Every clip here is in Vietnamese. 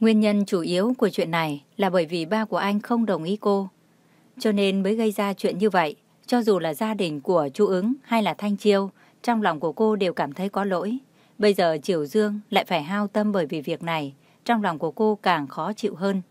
Nguyên nhân chủ yếu của chuyện này là bởi vì ba của anh không đồng ý cô. Cho nên mới gây ra chuyện như vậy. Cho dù là gia đình của chú ứng hay là Thanh Chiêu, trong lòng của cô đều cảm thấy có lỗi. Bây giờ Triều Dương lại phải hao tâm bởi vì việc này. Trong lòng của cô càng khó chịu hơn.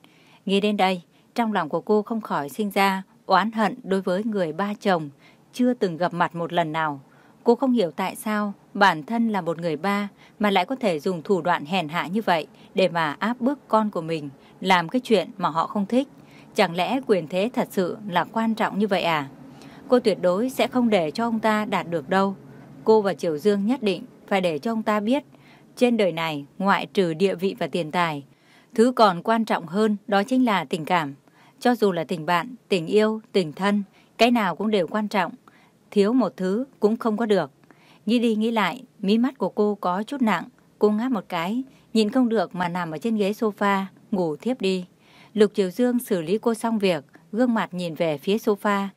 Nghĩ đến đây, trong lòng của cô không khỏi sinh ra oán hận đối với người ba chồng, chưa từng gặp mặt một lần nào. Cô không hiểu tại sao bản thân là một người ba mà lại có thể dùng thủ đoạn hèn hạ như vậy để mà áp bức con của mình làm cái chuyện mà họ không thích. Chẳng lẽ quyền thế thật sự là quan trọng như vậy à? Cô tuyệt đối sẽ không để cho ông ta đạt được đâu. Cô và Triều Dương nhất định phải để cho ông ta biết trên đời này ngoại trừ địa vị và tiền tài thứ còn quan trọng hơn đó chính là tình cảm. Cho dù là tình bạn, tình yêu, tình thân, cái nào cũng đều quan trọng. Thiếu một thứ cũng không có được. Nghĩ đi nghĩ lại, mí mắt của cô có chút nặng. Cô ngáp một cái, nhìn không được mà nằm ở trên ghế sofa, ngủ thiếp đi. Lục Triều Dương xử lý cô xong việc, gương mặt nhìn về phía sofa.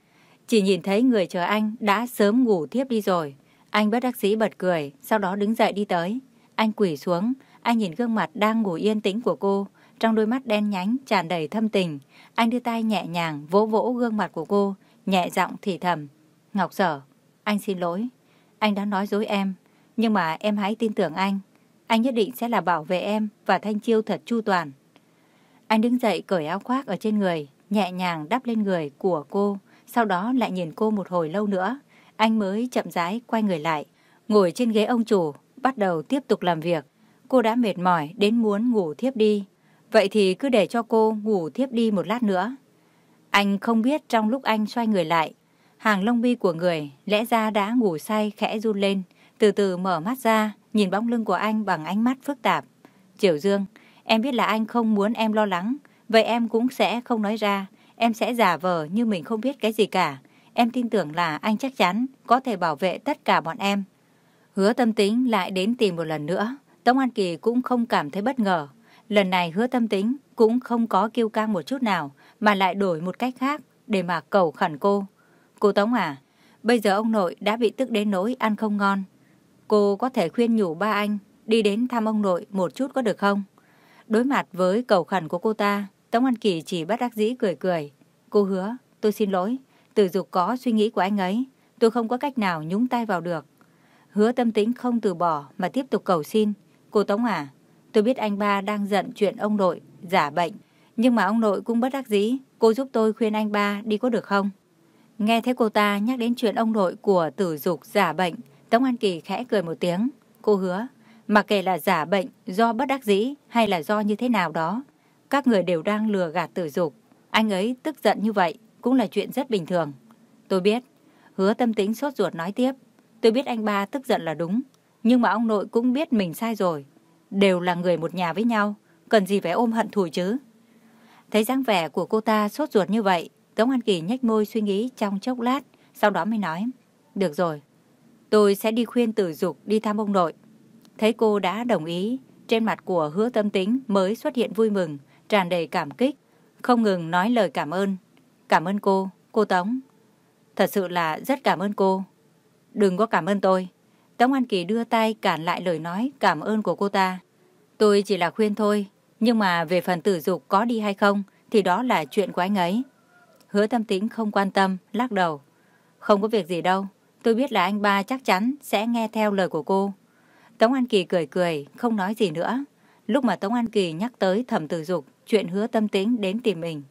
Chỉ nhìn thấy người chờ anh đã sớm ngủ thiếp đi rồi. Anh bất đắc dĩ bật cười, sau đó đứng dậy đi tới. Anh quỳ xuống, anh nhìn gương mặt đang ngủ yên tĩnh của cô, trong đôi mắt đen nhánh tràn đầy thâm tình. Anh đưa tay nhẹ nhàng vỗ vỗ gương mặt của cô, nhẹ giọng thì thầm. Ngọc Sở, anh xin lỗi. Anh đã nói dối em, nhưng mà em hãy tin tưởng anh. Anh nhất định sẽ là bảo vệ em và Thanh Chiêu thật chu toàn. Anh đứng dậy cởi áo khoác ở trên người, nhẹ nhàng đắp lên người của cô, sau đó lại nhìn cô một hồi lâu nữa. Anh mới chậm rãi quay người lại, ngồi trên ghế ông chủ, bắt đầu tiếp tục làm việc. Cô đã mệt mỏi đến muốn ngủ thiếp đi. Vậy thì cứ để cho cô ngủ thiếp đi một lát nữa. Anh không biết trong lúc anh xoay người lại, hàng lông mi của người lẽ ra đã ngủ say khẽ run lên, từ từ mở mắt ra, nhìn bóng lưng của anh bằng ánh mắt phức tạp. Triều Dương, em biết là anh không muốn em lo lắng, vậy em cũng sẽ không nói ra, em sẽ giả vờ như mình không biết cái gì cả. Em tin tưởng là anh chắc chắn có thể bảo vệ tất cả bọn em. Hứa tâm tính lại đến tìm một lần nữa. Tống An Kỳ cũng không cảm thấy bất ngờ. Lần này hứa tâm tính cũng không có kêu căng một chút nào, mà lại đổi một cách khác để mà cầu khẩn cô. Cô Tống à, bây giờ ông nội đã bị tức đến nỗi ăn không ngon. Cô có thể khuyên nhủ ba anh đi đến thăm ông nội một chút có được không? Đối mặt với cầu khẩn của cô ta, Tống An Kỳ chỉ bắt đắc dĩ cười cười. Cô hứa, tôi xin lỗi, tử dục có suy nghĩ của anh ấy, tôi không có cách nào nhúng tay vào được. Hứa tâm tính không từ bỏ mà tiếp tục cầu xin. Cô Tống à, tôi biết anh ba đang giận chuyện ông nội, giả bệnh. Nhưng mà ông nội cũng bất đắc dĩ, cô giúp tôi khuyên anh ba đi có được không? Nghe thấy cô ta nhắc đến chuyện ông nội của tử dục giả bệnh, Tống An Kỳ khẽ cười một tiếng. Cô hứa, mặc kệ là giả bệnh do bất đắc dĩ hay là do như thế nào đó, các người đều đang lừa gạt tử dục. Anh ấy tức giận như vậy cũng là chuyện rất bình thường. Tôi biết, hứa tâm tính sốt ruột nói tiếp. Tôi biết anh ba tức giận là đúng, nhưng mà ông nội cũng biết mình sai rồi. Đều là người một nhà với nhau, cần gì phải ôm hận thù chứ. Thấy dáng vẻ của cô ta sốt ruột như vậy, Tống An Kỳ nhếch môi suy nghĩ trong chốc lát, sau đó mới nói, được rồi, tôi sẽ đi khuyên tử dục đi thăm ông nội. Thấy cô đã đồng ý, trên mặt của hứa tâm tính mới xuất hiện vui mừng, tràn đầy cảm kích, không ngừng nói lời cảm ơn. Cảm ơn cô, cô Tống. Thật sự là rất cảm ơn cô. Đừng có cảm ơn tôi. Tống An Kỳ đưa tay cản lại lời nói cảm ơn của cô ta. Tôi chỉ là khuyên thôi, nhưng mà về phần tử dục có đi hay không thì đó là chuyện của anh ấy. Hứa tâm tính không quan tâm, lắc đầu. Không có việc gì đâu, tôi biết là anh ba chắc chắn sẽ nghe theo lời của cô. Tống An Kỳ cười cười, không nói gì nữa. Lúc mà Tống An Kỳ nhắc tới thẩm tử dục, chuyện hứa tâm tính đến tìm mình.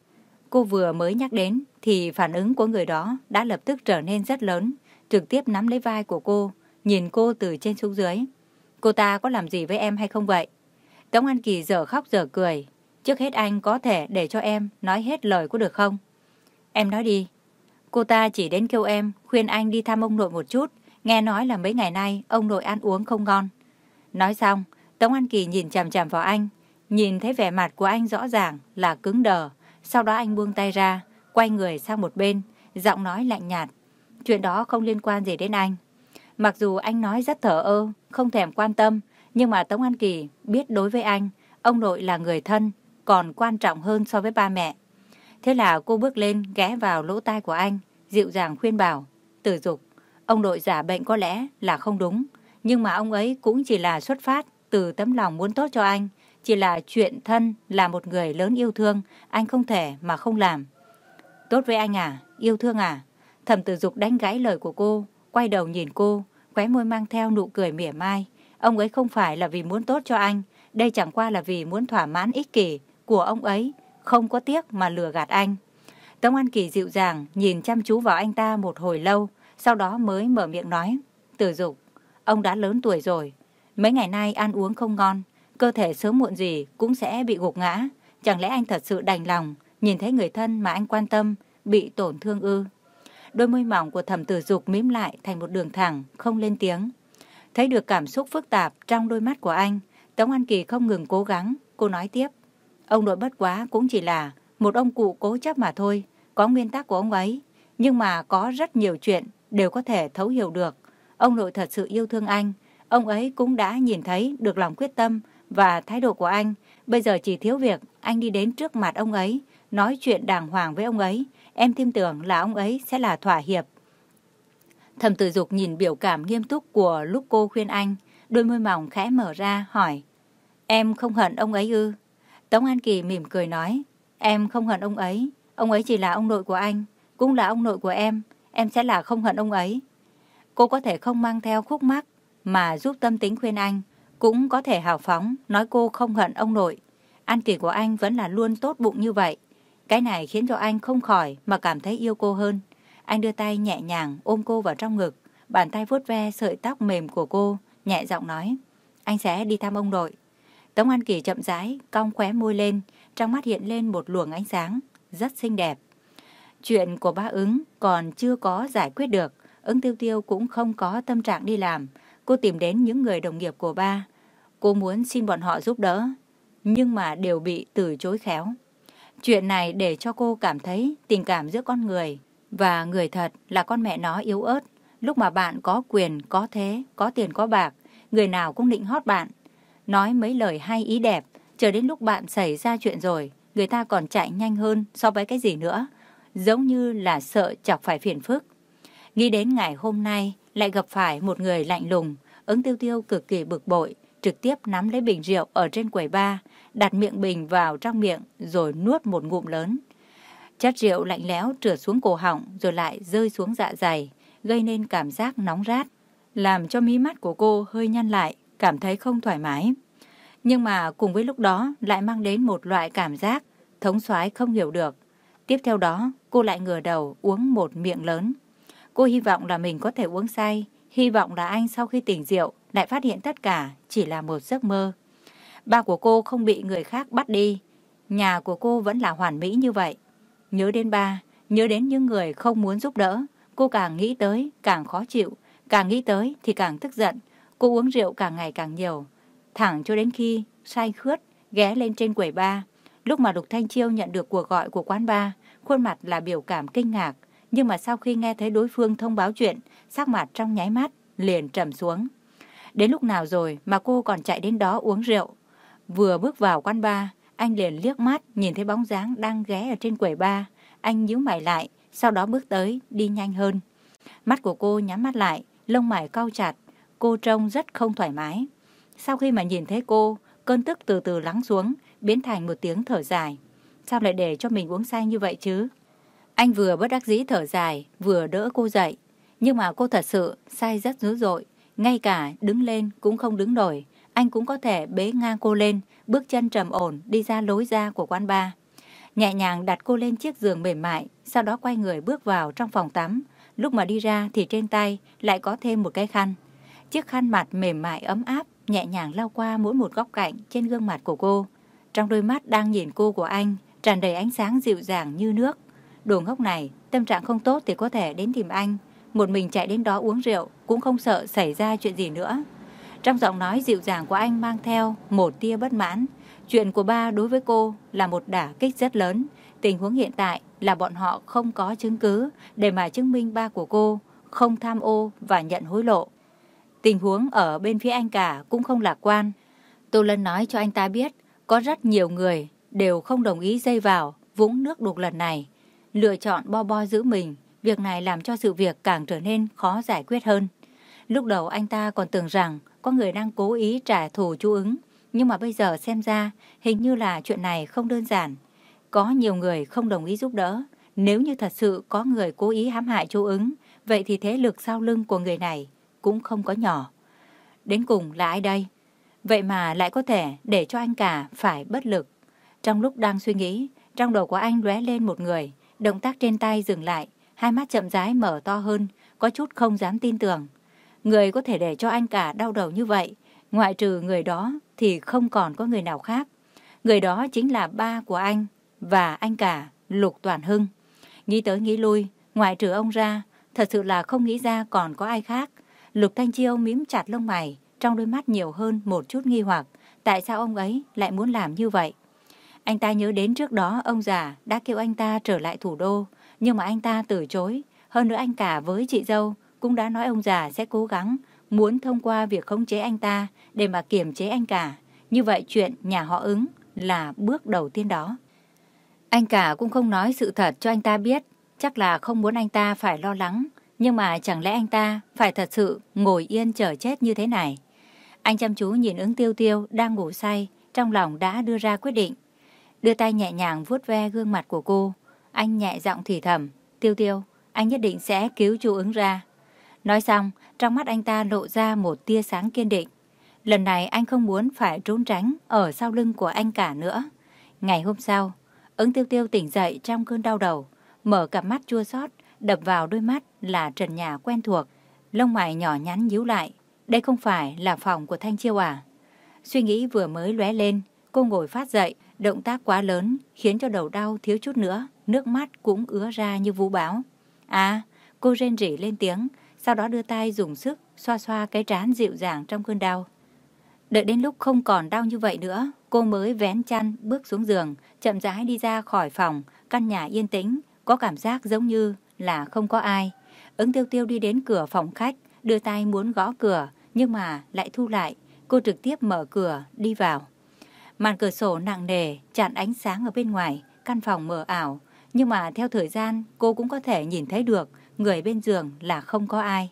Cô vừa mới nhắc đến thì phản ứng của người đó đã lập tức trở nên rất lớn, trực tiếp nắm lấy vai của cô, nhìn cô từ trên xuống dưới. Cô ta có làm gì với em hay không vậy? Tống An Kỳ giờ khóc giờ cười. Trước hết anh có thể để cho em nói hết lời có được không? Em nói đi. Cô ta chỉ đến kêu em khuyên anh đi thăm ông nội một chút. Nghe nói là mấy ngày nay ông nội ăn uống không ngon. Nói xong, Tống An Kỳ nhìn chằm chằm vào anh. Nhìn thấy vẻ mặt của anh rõ ràng là cứng đờ. Sau đó anh buông tay ra, quay người sang một bên, giọng nói lạnh nhạt. Chuyện đó không liên quan gì đến anh. Mặc dù anh nói rất thở ơ, không thèm quan tâm, nhưng mà Tống An Kỳ biết đối với anh, ông nội là người thân, còn quan trọng hơn so với ba mẹ. Thế là cô bước lên ghé vào lỗ tai của anh, dịu dàng khuyên bảo. Tử dục, ông đội giả bệnh có lẽ là không đúng, nhưng mà ông ấy cũng chỉ là xuất phát từ tấm lòng muốn tốt cho anh. Chỉ là chuyện thân là một người lớn yêu thương, anh không thể mà không làm. Tốt với anh à, yêu thương à? Thẩm tử dục đánh gãy lời của cô, quay đầu nhìn cô, khóe môi mang theo nụ cười mỉa mai. Ông ấy không phải là vì muốn tốt cho anh, đây chẳng qua là vì muốn thỏa mãn ích kỷ của ông ấy, không có tiếc mà lừa gạt anh. Tống An Kỳ dịu dàng nhìn chăm chú vào anh ta một hồi lâu, sau đó mới mở miệng nói. Tử dục, ông đã lớn tuổi rồi, mấy ngày nay ăn uống không ngon, cơ thể sớm muộn gì cũng sẽ bị gục ngã. Chẳng lẽ anh thật sự đành lòng nhìn thấy người thân mà anh quan tâm bị tổn thương ư? Đôi môi mỏng của thẩm tử dục mím lại thành một đường thẳng, không lên tiếng. Thấy được cảm xúc phức tạp trong đôi mắt của anh, Tống An Kỳ không ngừng cố gắng, cô nói tiếp. Ông nội bất quá cũng chỉ là một ông cụ cố chấp mà thôi, có nguyên tắc của ông ấy. Nhưng mà có rất nhiều chuyện đều có thể thấu hiểu được. Ông nội thật sự yêu thương anh, ông ấy cũng đã nhìn thấy được lòng quyết tâm và thái độ của anh. Bây giờ chỉ thiếu việc anh đi đến trước mặt ông ấy, nói chuyện đàng hoàng với ông ấy. Em tin tưởng là ông ấy sẽ là thỏa hiệp. Thầm tử dục nhìn biểu cảm nghiêm túc của lúc cô khuyên anh, đôi môi mỏng khẽ mở ra, hỏi. Em không hận ông ấy ư? Tống An Kỳ mỉm cười nói. Em không hận ông ấy, ông ấy chỉ là ông nội của anh, cũng là ông nội của em, em sẽ là không hận ông ấy. Cô có thể không mang theo khúc mắc mà giúp tâm tính khuyên anh, cũng có thể hào phóng nói cô không hận ông nội. An Kỳ của anh vẫn là luôn tốt bụng như vậy. Cái này khiến cho anh không khỏi mà cảm thấy yêu cô hơn. Anh đưa tay nhẹ nhàng ôm cô vào trong ngực, bàn tay vuốt ve sợi tóc mềm của cô, nhẹ giọng nói, anh sẽ đi thăm ông nội. Tống An Kỳ chậm rãi, cong khóe môi lên, trong mắt hiện lên một luồng ánh sáng, rất xinh đẹp. Chuyện của ba ứng còn chưa có giải quyết được, ứng tiêu tiêu cũng không có tâm trạng đi làm. Cô tìm đến những người đồng nghiệp của ba. Cô muốn xin bọn họ giúp đỡ, nhưng mà đều bị từ chối khéo. Chuyện này để cho cô cảm thấy tình cảm giữa con người và người thật là con mẹ nó yếu ớt. Lúc mà bạn có quyền, có thế, có tiền, có bạc, người nào cũng định hót bạn. Nói mấy lời hay ý đẹp, chờ đến lúc bạn xảy ra chuyện rồi, người ta còn chạy nhanh hơn so với cái gì nữa. Giống như là sợ chọc phải phiền phức. Nghĩ đến ngày hôm nay lại gặp phải một người lạnh lùng, ứng tiêu tiêu cực kỳ bực bội, trực tiếp nắm lấy bình rượu ở trên quầy bar, đặt miệng bình vào trong miệng rồi nuốt một ngụm lớn. Chất rượu lạnh lẽo trượt xuống cổ họng rồi lại rơi xuống dạ dày, gây nên cảm giác nóng rát, làm cho mí mắt của cô hơi nhăn lại, cảm thấy không thoải mái. Nhưng mà cùng với lúc đó lại mang đến một loại cảm giác thống soái không hiểu được. Tiếp theo đó, cô lại ngửa đầu uống một miệng lớn. Cô hy vọng là mình có thể uống say, hy vọng là anh sau khi tỉnh rượu lại phát hiện tất cả chỉ là một giấc mơ. Ba của cô không bị người khác bắt đi, nhà của cô vẫn là hoàn mỹ như vậy. Nhớ đến ba, nhớ đến những người không muốn giúp đỡ, cô càng nghĩ tới càng khó chịu, càng nghĩ tới thì càng tức giận. Cô uống rượu càng ngày càng nhiều, thẳng cho đến khi say khướt ghé lên trên quầy ba. Lúc mà Lục Thanh Chiêu nhận được cuộc gọi của quán ba, khuôn mặt là biểu cảm kinh ngạc, nhưng mà sau khi nghe thấy đối phương thông báo chuyện, sắc mặt trong nháy mắt liền trầm xuống. Đến lúc nào rồi mà cô còn chạy đến đó uống rượu? Vừa bước vào quán ba, anh liền liếc mắt nhìn thấy bóng dáng đang ghé ở trên quầy ba. Anh nhíu mày lại, sau đó bước tới, đi nhanh hơn. Mắt của cô nhắm mắt lại, lông mày cau chặt. Cô trông rất không thoải mái. Sau khi mà nhìn thấy cô, cơn tức từ từ lắng xuống, biến thành một tiếng thở dài. Sao lại để cho mình uống say như vậy chứ? Anh vừa bất đắc dĩ thở dài, vừa đỡ cô dậy. Nhưng mà cô thật sự say rất dữ dội. Ngay cả đứng lên cũng không đứng nổi. Anh cũng có thể bế ngang cô lên, bước chân trầm ổn đi ra lối ra của quán bar. Nhẹ nhàng đặt cô lên chiếc giường mềm mại, sau đó quay người bước vào trong phòng tắm. Lúc mà đi ra thì trên tay lại có thêm một cái khăn. Chiếc khăn mặt mềm mại ấm áp, nhẹ nhàng lau qua mỗi một góc cạnh trên gương mặt của cô. Trong đôi mắt đang nhìn cô của anh, tràn đầy ánh sáng dịu dàng như nước. Đồ ngốc này, tâm trạng không tốt thì có thể đến tìm anh. Một mình chạy đến đó uống rượu, cũng không sợ xảy ra chuyện gì nữa. Trong giọng nói dịu dàng của anh mang theo một tia bất mãn. Chuyện của ba đối với cô là một đả kích rất lớn. Tình huống hiện tại là bọn họ không có chứng cứ để mà chứng minh ba của cô không tham ô và nhận hối lộ. Tình huống ở bên phía anh cả cũng không lạc quan. Tô Lân nói cho anh ta biết có rất nhiều người đều không đồng ý dây vào vũng nước đục lần này. Lựa chọn bo bo giữ mình việc này làm cho sự việc càng trở nên khó giải quyết hơn. Lúc đầu anh ta còn tưởng rằng có người đang cố ý trả thù chú ứng, nhưng mà bây giờ xem ra hình như là chuyện này không đơn giản. Có nhiều người không đồng ý giúp đỡ. Nếu như thật sự có người cố ý hãm hại chú ứng, vậy thì thế lực sau lưng của người này cũng không có nhỏ. Đến cùng là ai đây? Vậy mà lại có thể để cho anh cả phải bất lực. Trong lúc đang suy nghĩ, trong đầu của anh lóe lên một người, động tác trên tay dừng lại, hai mắt chậm rãi mở to hơn, có chút không dám tin tưởng. Người có thể để cho anh cả đau đầu như vậy, ngoại trừ người đó thì không còn có người nào khác. Người đó chính là ba của anh và anh cả, Lục Toàn Hưng. Nghĩ tới nghĩ lui, ngoại trừ ông ra, thật sự là không nghĩ ra còn có ai khác. Lục Thanh Chiêu mím chặt lông mày, trong đôi mắt nhiều hơn một chút nghi hoặc. Tại sao ông ấy lại muốn làm như vậy? Anh ta nhớ đến trước đó ông già đã kêu anh ta trở lại thủ đô, nhưng mà anh ta từ chối. Hơn nữa anh cả với chị dâu cũng đã nói ông già sẽ cố gắng muốn thông qua việc khống chế anh ta để mà kiềm chế anh cả. Như vậy chuyện nhà họ ứng là bước đầu tiên đó. Anh cả cũng không nói sự thật cho anh ta biết, chắc là không muốn anh ta phải lo lắng. Nhưng mà chẳng lẽ anh ta phải thật sự ngồi yên chờ chết như thế này? Anh chăm chú nhìn ứng tiêu tiêu đang ngủ say, trong lòng đã đưa ra quyết định. Đưa tay nhẹ nhàng vuốt ve gương mặt của cô. Anh nhẹ giọng thì thầm. Tiêu tiêu, anh nhất định sẽ cứu chú ứng ra. Nói xong, trong mắt anh ta lộ ra một tia sáng kiên định. Lần này anh không muốn phải trốn tránh ở sau lưng của anh cả nữa. Ngày hôm sau, ứng tiêu tiêu tỉnh dậy trong cơn đau đầu, mở cặp mắt chua xót đập vào đôi mắt là trần nhà quen thuộc. Lông mày nhỏ nhắn nhíu lại. Đây không phải là phòng của Thanh Chiêu à? Suy nghĩ vừa mới lóe lên, cô ngồi phát dậy, động tác quá lớn khiến cho đầu đau thiếu chút nữa, nước mắt cũng ứa ra như vũ báo. À, cô rên rỉ lên tiếng, sau đó đưa tay dùng sức xoa xoa cái trán dịu dàng trong cơn đau. Đợi đến lúc không còn đau như vậy nữa, cô mới vén chăn bước xuống giường, chậm rãi đi ra khỏi phòng, căn nhà yên tĩnh, có cảm giác giống như là không có ai. Ứng tiêu tiêu đi đến cửa phòng khách, đưa tay muốn gõ cửa, nhưng mà lại thu lại. Cô trực tiếp mở cửa, đi vào. Màn cửa sổ nặng nề, chặn ánh sáng ở bên ngoài, căn phòng mờ ảo. Nhưng mà theo thời gian, cô cũng có thể nhìn thấy được người bên giường là không có ai.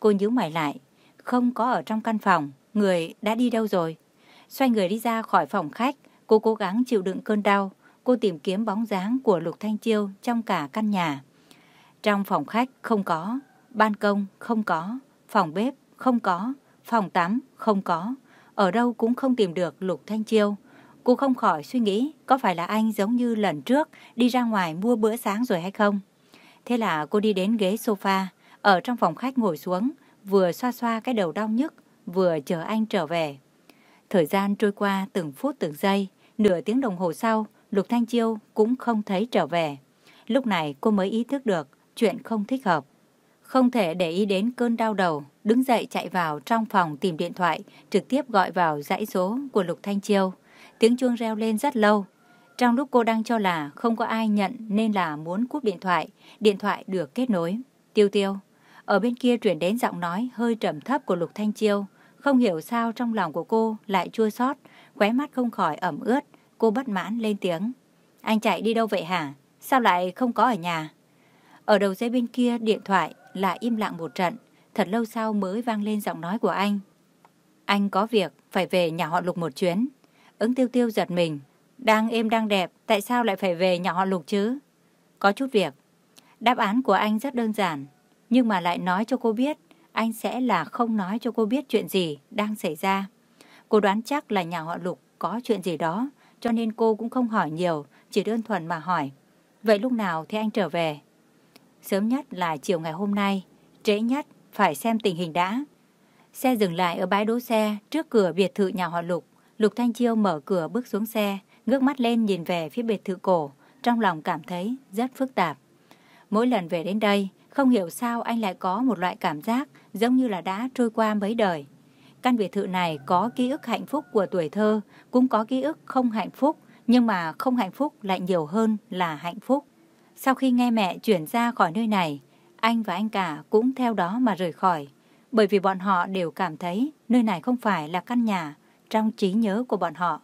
Cô nhíu mày lại, không có ở trong căn phòng, người đã đi đâu rồi? Xoay người đi ra khỏi phòng khách, cô cố gắng chịu đựng cơn đau. Cô tìm kiếm bóng dáng của Lục Thanh Chiêu trong cả căn nhà. Trong phòng khách không có, ban công không có, phòng bếp không có, phòng tắm không có, ở đâu cũng không tìm được Lục Thanh Chiêu. Cô không khỏi suy nghĩ có phải là anh giống như lần trước đi ra ngoài mua bữa sáng rồi hay không. Thế là cô đi đến ghế sofa, ở trong phòng khách ngồi xuống, vừa xoa xoa cái đầu đau nhức, vừa chờ anh trở về. Thời gian trôi qua từng phút từng giây, nửa tiếng đồng hồ sau, Lục Thanh Chiêu cũng không thấy trở về. Lúc này cô mới ý thức được chuyện không thích hợp. Không thể để ý đến cơn đau đầu, đứng dậy chạy vào trong phòng tìm điện thoại, trực tiếp gọi vào dãy số của Lục Thanh Chiêu. Tiếng chuông reo lên rất lâu. Trong lúc cô đang cho là không có ai nhận nên là muốn cúp điện thoại, điện thoại được kết nối. Tiêu tiêu. Ở bên kia truyền đến giọng nói hơi trầm thấp của Lục Thanh Chiêu. Không hiểu sao trong lòng của cô lại chua xót, khóe mắt không khỏi ẩm ướt. Cô bất mãn lên tiếng. Anh chạy đi đâu vậy hả? Sao lại không có ở nhà? Ở đầu dây bên kia điện thoại lại im lặng một trận, thật lâu sau mới vang lên giọng nói của anh. Anh có việc, phải về nhà họ Lục một chuyến. Ứng tiêu tiêu giật mình. Đang êm đang đẹp, tại sao lại phải về nhà họ Lục chứ? Có chút việc. Đáp án của anh rất đơn giản, nhưng mà lại nói cho cô biết, anh sẽ là không nói cho cô biết chuyện gì đang xảy ra. Cô đoán chắc là nhà họ Lục có chuyện gì đó, cho nên cô cũng không hỏi nhiều, chỉ đơn thuần mà hỏi. Vậy lúc nào thì anh trở về? Sớm nhất là chiều ngày hôm nay, trễ nhất phải xem tình hình đã. Xe dừng lại ở bãi đỗ xe trước cửa biệt thự nhà họ Lục. Lục Thanh Chiêu mở cửa bước xuống xe, ngước mắt lên nhìn về phía biệt thự cổ, trong lòng cảm thấy rất phức tạp. Mỗi lần về đến đây, không hiểu sao anh lại có một loại cảm giác giống như là đã trôi qua mấy đời. Căn biệt thự này có ký ức hạnh phúc của tuổi thơ, cũng có ký ức không hạnh phúc, nhưng mà không hạnh phúc lại nhiều hơn là hạnh phúc. Sau khi nghe mẹ chuyển ra khỏi nơi này, anh và anh cả cũng theo đó mà rời khỏi. Bởi vì bọn họ đều cảm thấy nơi này không phải là căn nhà trong trí nhớ của bọn họ.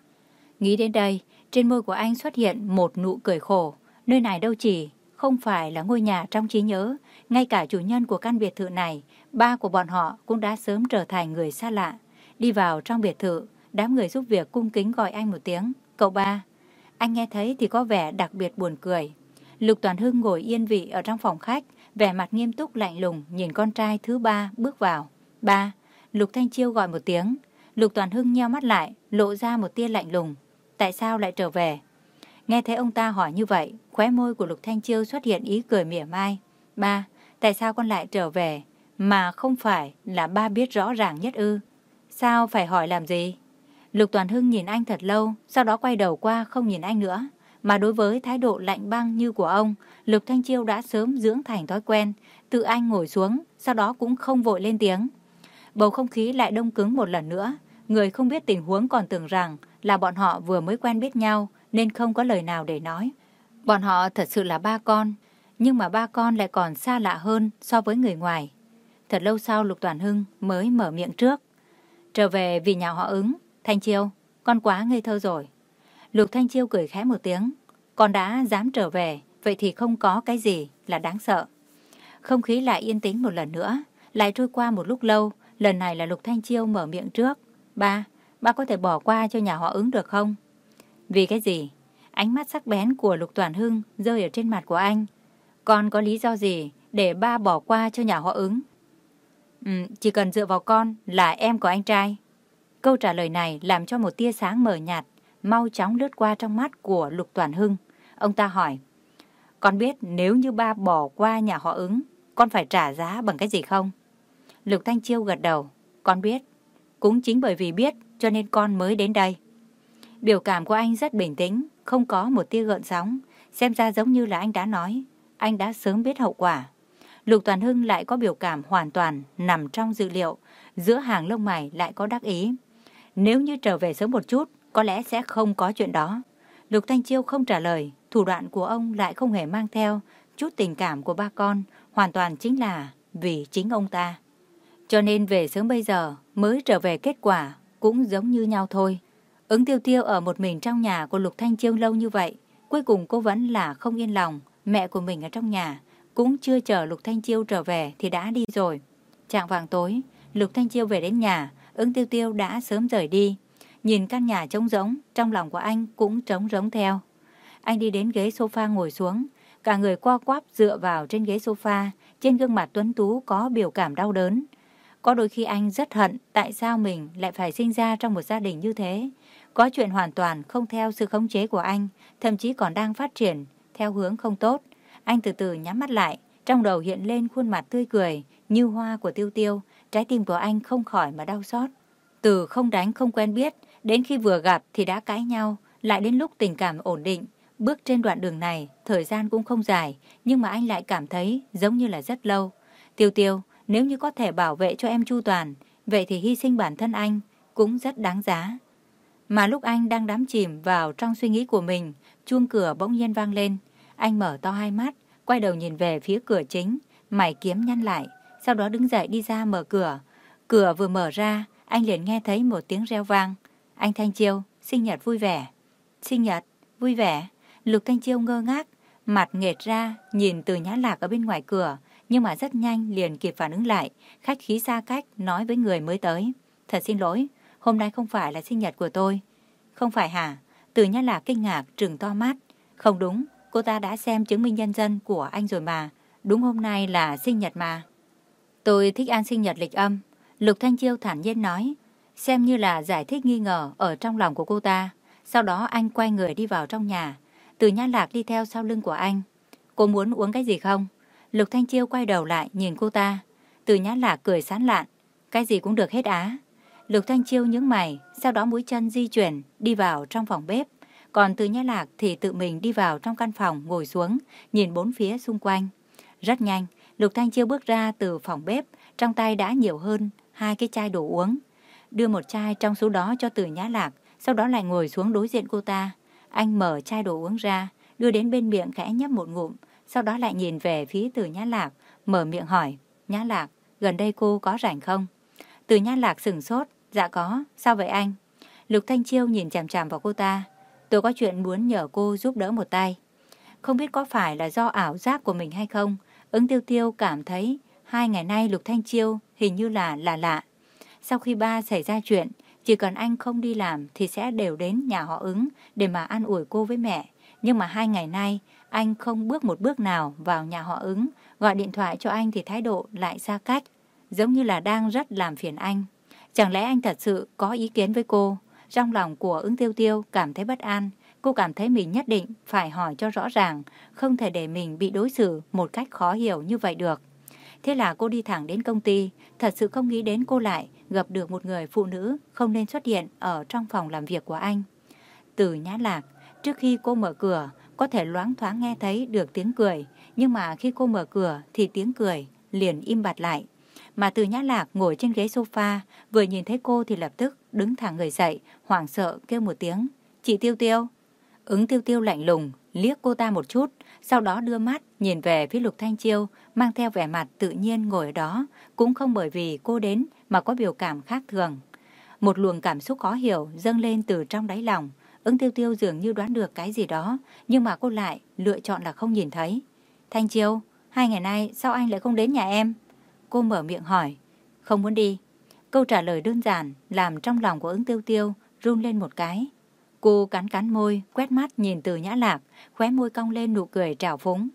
Nghĩ đến đây, trên môi của anh xuất hiện một nụ cười khổ. Nơi này đâu chỉ không phải là ngôi nhà trong trí nhớ. Ngay cả chủ nhân của căn biệt thự này, ba của bọn họ cũng đã sớm trở thành người xa lạ. Đi vào trong biệt thự, đám người giúp việc cung kính gọi anh một tiếng. Cậu ba, anh nghe thấy thì có vẻ đặc biệt buồn cười. Lục Toàn Hưng ngồi yên vị ở trong phòng khách, vẻ mặt nghiêm túc lạnh lùng nhìn con trai thứ ba bước vào. Ba, Lục Thanh Chiêu gọi một tiếng. Lục Toàn Hưng nheo mắt lại, lộ ra một tia lạnh lùng. Tại sao lại trở về? Nghe thấy ông ta hỏi như vậy, khóe môi của Lục Thanh Chiêu xuất hiện ý cười mỉa mai. Ba, tại sao con lại trở về? Mà không phải là ba biết rõ ràng nhất ư. Sao phải hỏi làm gì? Lục Toàn Hưng nhìn anh thật lâu, sau đó quay đầu qua không nhìn anh nữa. Mà đối với thái độ lạnh băng như của ông, Lục Thanh Chiêu đã sớm dưỡng thành thói quen. Tự anh ngồi xuống, sau đó cũng không vội lên tiếng. Bầu không khí lại đông cứng một lần nữa. Người không biết tình huống còn tưởng rằng là bọn họ vừa mới quen biết nhau nên không có lời nào để nói. Bọn họ thật sự là ba con, nhưng mà ba con lại còn xa lạ hơn so với người ngoài. Thật lâu sau Lục Toàn Hưng mới mở miệng trước. Trở về vì nhà họ ứng, Thanh Chiêu, con quá ngây thơ rồi. Lục Thanh Chiêu cười khẽ một tiếng. Con đã dám trở về, vậy thì không có cái gì là đáng sợ. Không khí lại yên tĩnh một lần nữa, lại trôi qua một lúc lâu, lần này là Lục Thanh Chiêu mở miệng trước. Ba, ba có thể bỏ qua cho nhà họ ứng được không? Vì cái gì? Ánh mắt sắc bén của Lục Toàn Hưng rơi ở trên mặt của anh. Con có lý do gì để ba bỏ qua cho nhà họ ứng? Ừ, chỉ cần dựa vào con là em của anh trai. Câu trả lời này làm cho một tia sáng mờ nhạt, mau chóng lướt qua trong mắt của Lục Toàn Hưng. Ông ta hỏi, con biết nếu như ba bỏ qua nhà họ ứng, con phải trả giá bằng cái gì không? Lục Thanh Chiêu gật đầu, con biết. Cũng chính bởi vì biết cho nên con mới đến đây. Biểu cảm của anh rất bình tĩnh, không có một tia gợn sóng. Xem ra giống như là anh đã nói, anh đã sớm biết hậu quả. Lục Toàn Hưng lại có biểu cảm hoàn toàn nằm trong dự liệu, giữa hàng lông mày lại có đắc ý. Nếu như trở về sớm một chút, có lẽ sẽ không có chuyện đó. Lục Thanh Chiêu không trả lời, thủ đoạn của ông lại không hề mang theo chút tình cảm của ba con, hoàn toàn chính là vì chính ông ta. Cho nên về sớm bây giờ mới trở về kết quả cũng giống như nhau thôi. Ứng tiêu tiêu ở một mình trong nhà của Lục Thanh Chiêu lâu như vậy, cuối cùng cô vẫn là không yên lòng, mẹ của mình ở trong nhà, cũng chưa chờ Lục Thanh Chiêu trở về thì đã đi rồi. Trạng vàng tối, Lục Thanh Chiêu về đến nhà, ứng tiêu tiêu đã sớm rời đi. Nhìn căn nhà trống rỗng, trong lòng của anh cũng trống rỗng theo. Anh đi đến ghế sofa ngồi xuống, cả người co quắp dựa vào trên ghế sofa, trên gương mặt tuấn tú có biểu cảm đau đớn. Có đôi khi anh rất hận tại sao mình lại phải sinh ra trong một gia đình như thế. Có chuyện hoàn toàn không theo sự khống chế của anh, thậm chí còn đang phát triển theo hướng không tốt. Anh từ từ nhắm mắt lại, trong đầu hiện lên khuôn mặt tươi cười như hoa của tiêu tiêu, trái tim của anh không khỏi mà đau xót. Từ không đánh không quen biết, đến khi vừa gặp thì đã cãi nhau, lại đến lúc tình cảm ổn định. Bước trên đoạn đường này, thời gian cũng không dài, nhưng mà anh lại cảm thấy giống như là rất lâu. Tiêu tiêu, nếu như có thể bảo vệ cho em chu toàn, vậy thì hy sinh bản thân anh cũng rất đáng giá. Mà lúc anh đang đắm chìm vào trong suy nghĩ của mình, chuông cửa bỗng nhiên vang lên. Anh mở to hai mắt, quay đầu nhìn về phía cửa chính, mày kiếm nhăn lại, sau đó đứng dậy đi ra mở cửa. Cửa vừa mở ra, anh liền nghe thấy một tiếng reo vang. Anh Thanh Chiêu, sinh nhật vui vẻ. Sinh nhật, vui vẻ. Lục Thanh Chiêu ngơ ngác, mặt nghệt ra, nhìn từ nhã lạc ở bên ngoài cửa, nhưng mà rất nhanh liền kịp phản ứng lại, khách khí xa cách nói với người mới tới. Thật xin lỗi, hôm nay không phải là sinh nhật của tôi. Không phải hả? Từ nhã lạc kinh ngạc, trừng to mắt. Không đúng, cô ta đã xem chứng minh nhân dân của anh rồi mà. Đúng hôm nay là sinh nhật mà. Tôi thích ăn sinh nhật lịch âm. Lục Thanh Chiêu thản nhiên nói, xem như là giải thích nghi ngờ ở trong lòng của cô ta. Sau đó anh quay người đi vào trong nhà. Từ nhã lạc đi theo sau lưng của anh. Cô muốn uống cái gì không? Lục Thanh Chiêu quay đầu lại nhìn cô ta. Từ nhã lạc cười sán lạn. Cái gì cũng được hết á. Lục Thanh Chiêu nhướng mày, sau đó mũi chân di chuyển, đi vào trong phòng bếp. Còn từ nhã lạc thì tự mình đi vào trong căn phòng, ngồi xuống, nhìn bốn phía xung quanh. Rất nhanh, Lục Thanh Chiêu bước ra từ phòng bếp, trong tay đã nhiều hơn hai cái chai đồ uống. Đưa một chai trong số đó cho từ nhã lạc, sau đó lại ngồi xuống đối diện cô ta. Anh mở chai đồ uống ra, đưa đến bên miệng khẽ nhấp một ngụm, sau đó lại nhìn về phía từ nhã lạc, mở miệng hỏi, nhã lạc, gần đây cô có rảnh không? Từ nhã lạc sừng sốt, dạ có, sao vậy anh? Lục Thanh Chiêu nhìn chằm chằm vào cô ta, tôi có chuyện muốn nhờ cô giúp đỡ một tay. Không biết có phải là do ảo giác của mình hay không, ứng tiêu tiêu cảm thấy hai ngày nay Lục Thanh Chiêu hình như là là lạ. Sau khi ba xảy ra chuyện, chỉ cần anh không đi làm thì sẽ đều đến nhà họ ứng để mà an ủi cô với mẹ. Nhưng mà hai ngày nay, anh không bước một bước nào vào nhà họ ứng, gọi điện thoại cho anh thì thái độ lại xa cách, giống như là đang rất làm phiền anh. Chẳng lẽ anh thật sự có ý kiến với cô? Trong lòng của ứng tiêu tiêu cảm thấy bất an, cô cảm thấy mình nhất định phải hỏi cho rõ ràng, không thể để mình bị đối xử một cách khó hiểu như vậy được. Thế là cô đi thẳng đến công ty, thật sự không nghĩ đến cô lại gặp được một người phụ nữ không nên xuất hiện ở trong phòng làm việc của anh. Từ nhã lạc, trước khi cô mở cửa, có thể loáng thoáng nghe thấy được tiếng cười, nhưng mà khi cô mở cửa thì tiếng cười liền im bặt lại. Mà từ nhã lạc ngồi trên ghế sofa, vừa nhìn thấy cô thì lập tức đứng thẳng người dậy, hoảng sợ kêu một tiếng. Chị Tiêu Tiêu. Ứng Tiêu Tiêu lạnh lùng, liếc cô ta một chút, sau đó đưa mắt nhìn về phía Lục Thanh Chiêu, mang theo vẻ mặt tự nhiên ngồi ở đó, cũng không bởi vì cô đến mà có biểu cảm khác thường. Một luồng cảm xúc khó hiểu dâng lên từ trong đáy lòng, ứng tiêu tiêu dường như đoán được cái gì đó, nhưng mà cô lại lựa chọn là không nhìn thấy. Thanh Chiêu, hai ngày nay sao anh lại không đến nhà em? Cô mở miệng hỏi, không muốn đi. Câu trả lời đơn giản làm trong lòng của ứng tiêu tiêu run lên một cái. Cô cắn cắn môi, quét mắt nhìn từ nhã lạc, khóe môi cong lên nụ cười trào phúng.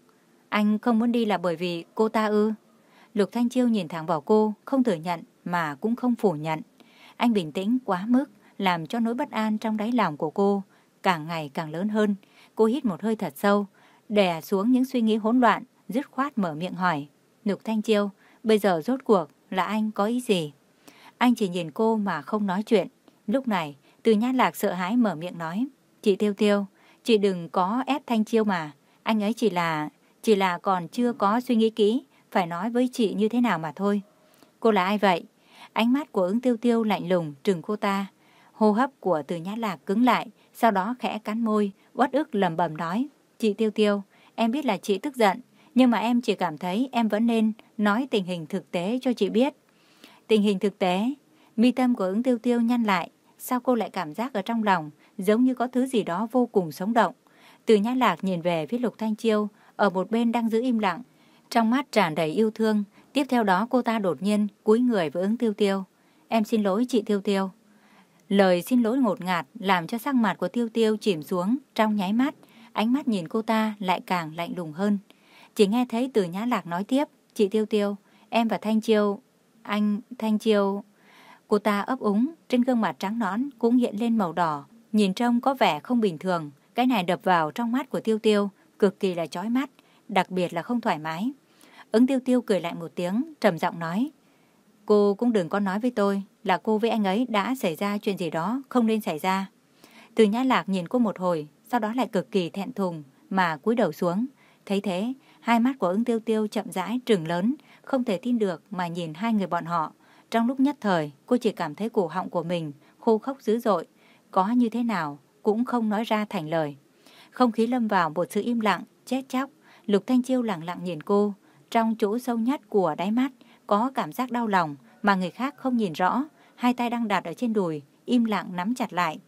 Anh không muốn đi là bởi vì cô ta ư? Lục Thanh Chiêu nhìn thẳng vào cô, không thừa nhận mà cũng không phủ nhận. Anh bình tĩnh quá mức, làm cho nỗi bất an trong đáy lòng của cô càng ngày càng lớn hơn. Cô hít một hơi thật sâu, đè xuống những suy nghĩ hỗn loạn, dứt khoát mở miệng hỏi. Lục Thanh Chiêu, bây giờ rốt cuộc là anh có ý gì? Anh chỉ nhìn cô mà không nói chuyện. Lúc này, từ nhát lạc sợ hãi mở miệng nói. Chị Tiêu Tiêu, chị đừng có ép Thanh Chiêu mà. Anh ấy chỉ là, chỉ là còn chưa có suy nghĩ kỹ, phải nói với chị như thế nào mà thôi. Cô là ai vậy? Ánh mắt của ứng tiêu tiêu lạnh lùng trừng cô ta. Hô hấp của từ nhát lạc cứng lại, sau đó khẽ cắn môi, uất ức lầm bầm nói. Chị tiêu tiêu, em biết là chị tức giận, nhưng mà em chỉ cảm thấy em vẫn nên nói tình hình thực tế cho chị biết. Tình hình thực tế, mi tâm của ứng tiêu tiêu nhăn lại, sao cô lại cảm giác ở trong lòng giống như có thứ gì đó vô cùng sống động. Từ nhã lạc nhìn về phía lục thanh chiêu, ở một bên đang giữ im lặng, trong mắt tràn đầy yêu thương. Tiếp theo đó cô ta đột nhiên cúi người với ứng tiêu tiêu. Em xin lỗi chị tiêu tiêu. Lời xin lỗi ngột ngạt làm cho sắc mặt của tiêu tiêu chìm xuống trong nháy mắt. Ánh mắt nhìn cô ta lại càng lạnh lùng hơn. Chỉ nghe thấy từ nhã lạc nói tiếp. Chị tiêu tiêu, em và Thanh Chiêu... Anh, Thanh Chiêu... Cô ta ấp úng, trên gương mặt trắng nõn cũng hiện lên màu đỏ. Nhìn trông có vẻ không bình thường. Cái này đập vào trong mắt của tiêu tiêu, cực kỳ là chói mắt, đặc biệt là không thoải mái. Ứng tiêu tiêu cười lại một tiếng, trầm giọng nói. Cô cũng đừng có nói với tôi là cô với anh ấy đã xảy ra chuyện gì đó không nên xảy ra. Từ nhã lạc nhìn cô một hồi, sau đó lại cực kỳ thẹn thùng mà cúi đầu xuống. Thấy thế, hai mắt của ứng tiêu tiêu chậm rãi trừng lớn, không thể tin được mà nhìn hai người bọn họ. Trong lúc nhất thời, cô chỉ cảm thấy cổ họng của mình khô khốc dữ dội, có như thế nào cũng không nói ra thành lời. Không khí lâm vào một sự im lặng, chết chóc. Lục Thanh Chiêu lặng lặng nhìn cô, trong chỗ sâu nhất của đáy mắt có cảm giác đau lòng mà người khác không nhìn rõ, hai tay đang đặt ở trên đùi, im lặng nắm chặt lại.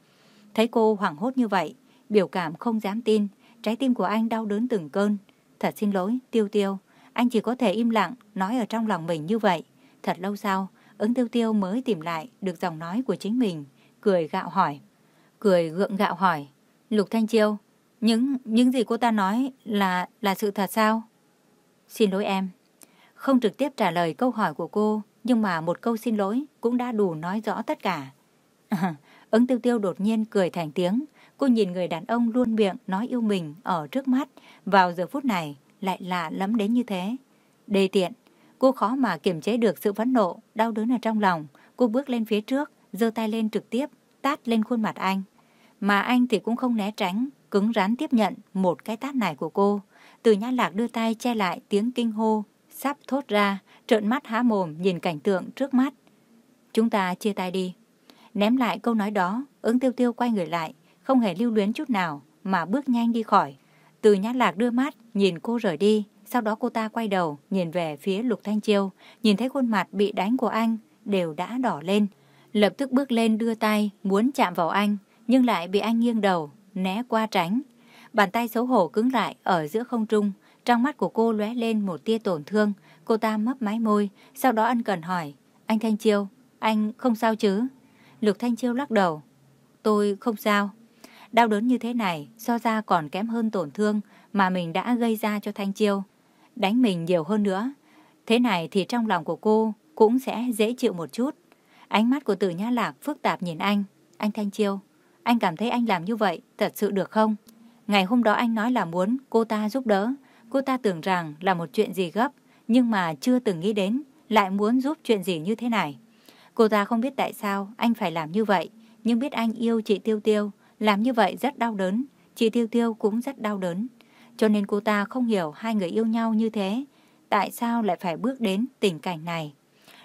Thấy cô hoảng hốt như vậy, biểu cảm không dám tin, trái tim của anh đau đớn từng cơn. Thật xin lỗi, Tiêu Tiêu, anh chỉ có thể im lặng nói ở trong lòng mình như vậy. Thật lâu sau, ứng Tiêu Tiêu mới tìm lại được giọng nói của chính mình, cười gạo hỏi. Cười gượng gạo hỏi, Lục Thanh Chiêu, những những gì cô ta nói là là sự thật sao? Xin lỗi em. Không trực tiếp trả lời câu hỏi của cô, nhưng mà một câu xin lỗi cũng đã đủ nói rõ tất cả. À, ứng tiêu tiêu đột nhiên cười thành tiếng. Cô nhìn người đàn ông luôn miệng nói yêu mình ở trước mắt, vào giờ phút này lại lạ lắm đến như thế. Đề tiện, cô khó mà kiềm chế được sự phẫn nộ, đau đớn ở trong lòng. Cô bước lên phía trước, giơ tay lên trực tiếp, tát lên khuôn mặt anh. Mà anh thì cũng không né tránh, cứng rắn tiếp nhận một cái tát này của cô. Từ nhã lạc đưa tay che lại tiếng kinh hô, sắp thốt ra, trợn mắt há mồm nhìn cảnh tượng trước mắt. Chúng ta chia tay đi. Ném lại câu nói đó, ứng tiêu tiêu quay người lại, không hề lưu luyến chút nào, mà bước nhanh đi khỏi. Từ nhã lạc đưa mắt, nhìn cô rời đi, sau đó cô ta quay đầu, nhìn về phía Lục Thanh Chiêu, nhìn thấy khuôn mặt bị đánh của anh, đều đã đỏ lên. Lập tức bước lên đưa tay, muốn chạm vào anh, nhưng lại bị anh nghiêng đầu, né qua tránh. Bàn tay xấu hổ cứng lại ở giữa không trung. Trong mắt của cô lóe lên một tia tổn thương. Cô ta mấp máy môi, sau đó ân cần hỏi. Anh Thanh Chiêu, anh không sao chứ? Lục Thanh Chiêu lắc đầu. Tôi không sao. Đau đớn như thế này, so ra còn kém hơn tổn thương mà mình đã gây ra cho Thanh Chiêu. Đánh mình nhiều hơn nữa. Thế này thì trong lòng của cô cũng sẽ dễ chịu một chút. Ánh mắt của tử nhã lạc phức tạp nhìn anh. Anh Thanh Chiêu, anh cảm thấy anh làm như vậy thật sự được không? Ngày hôm đó anh nói là muốn cô ta giúp đỡ. Cô ta tưởng rằng là một chuyện gì gấp, nhưng mà chưa từng nghĩ đến lại muốn giúp chuyện gì như thế này. Cô ta không biết tại sao anh phải làm như vậy, nhưng biết anh yêu chị Tiêu Tiêu, làm như vậy rất đau đớn, chị Tiêu Tiêu cũng rất đau đớn. Cho nên cô ta không hiểu hai người yêu nhau như thế, tại sao lại phải bước đến tình cảnh này.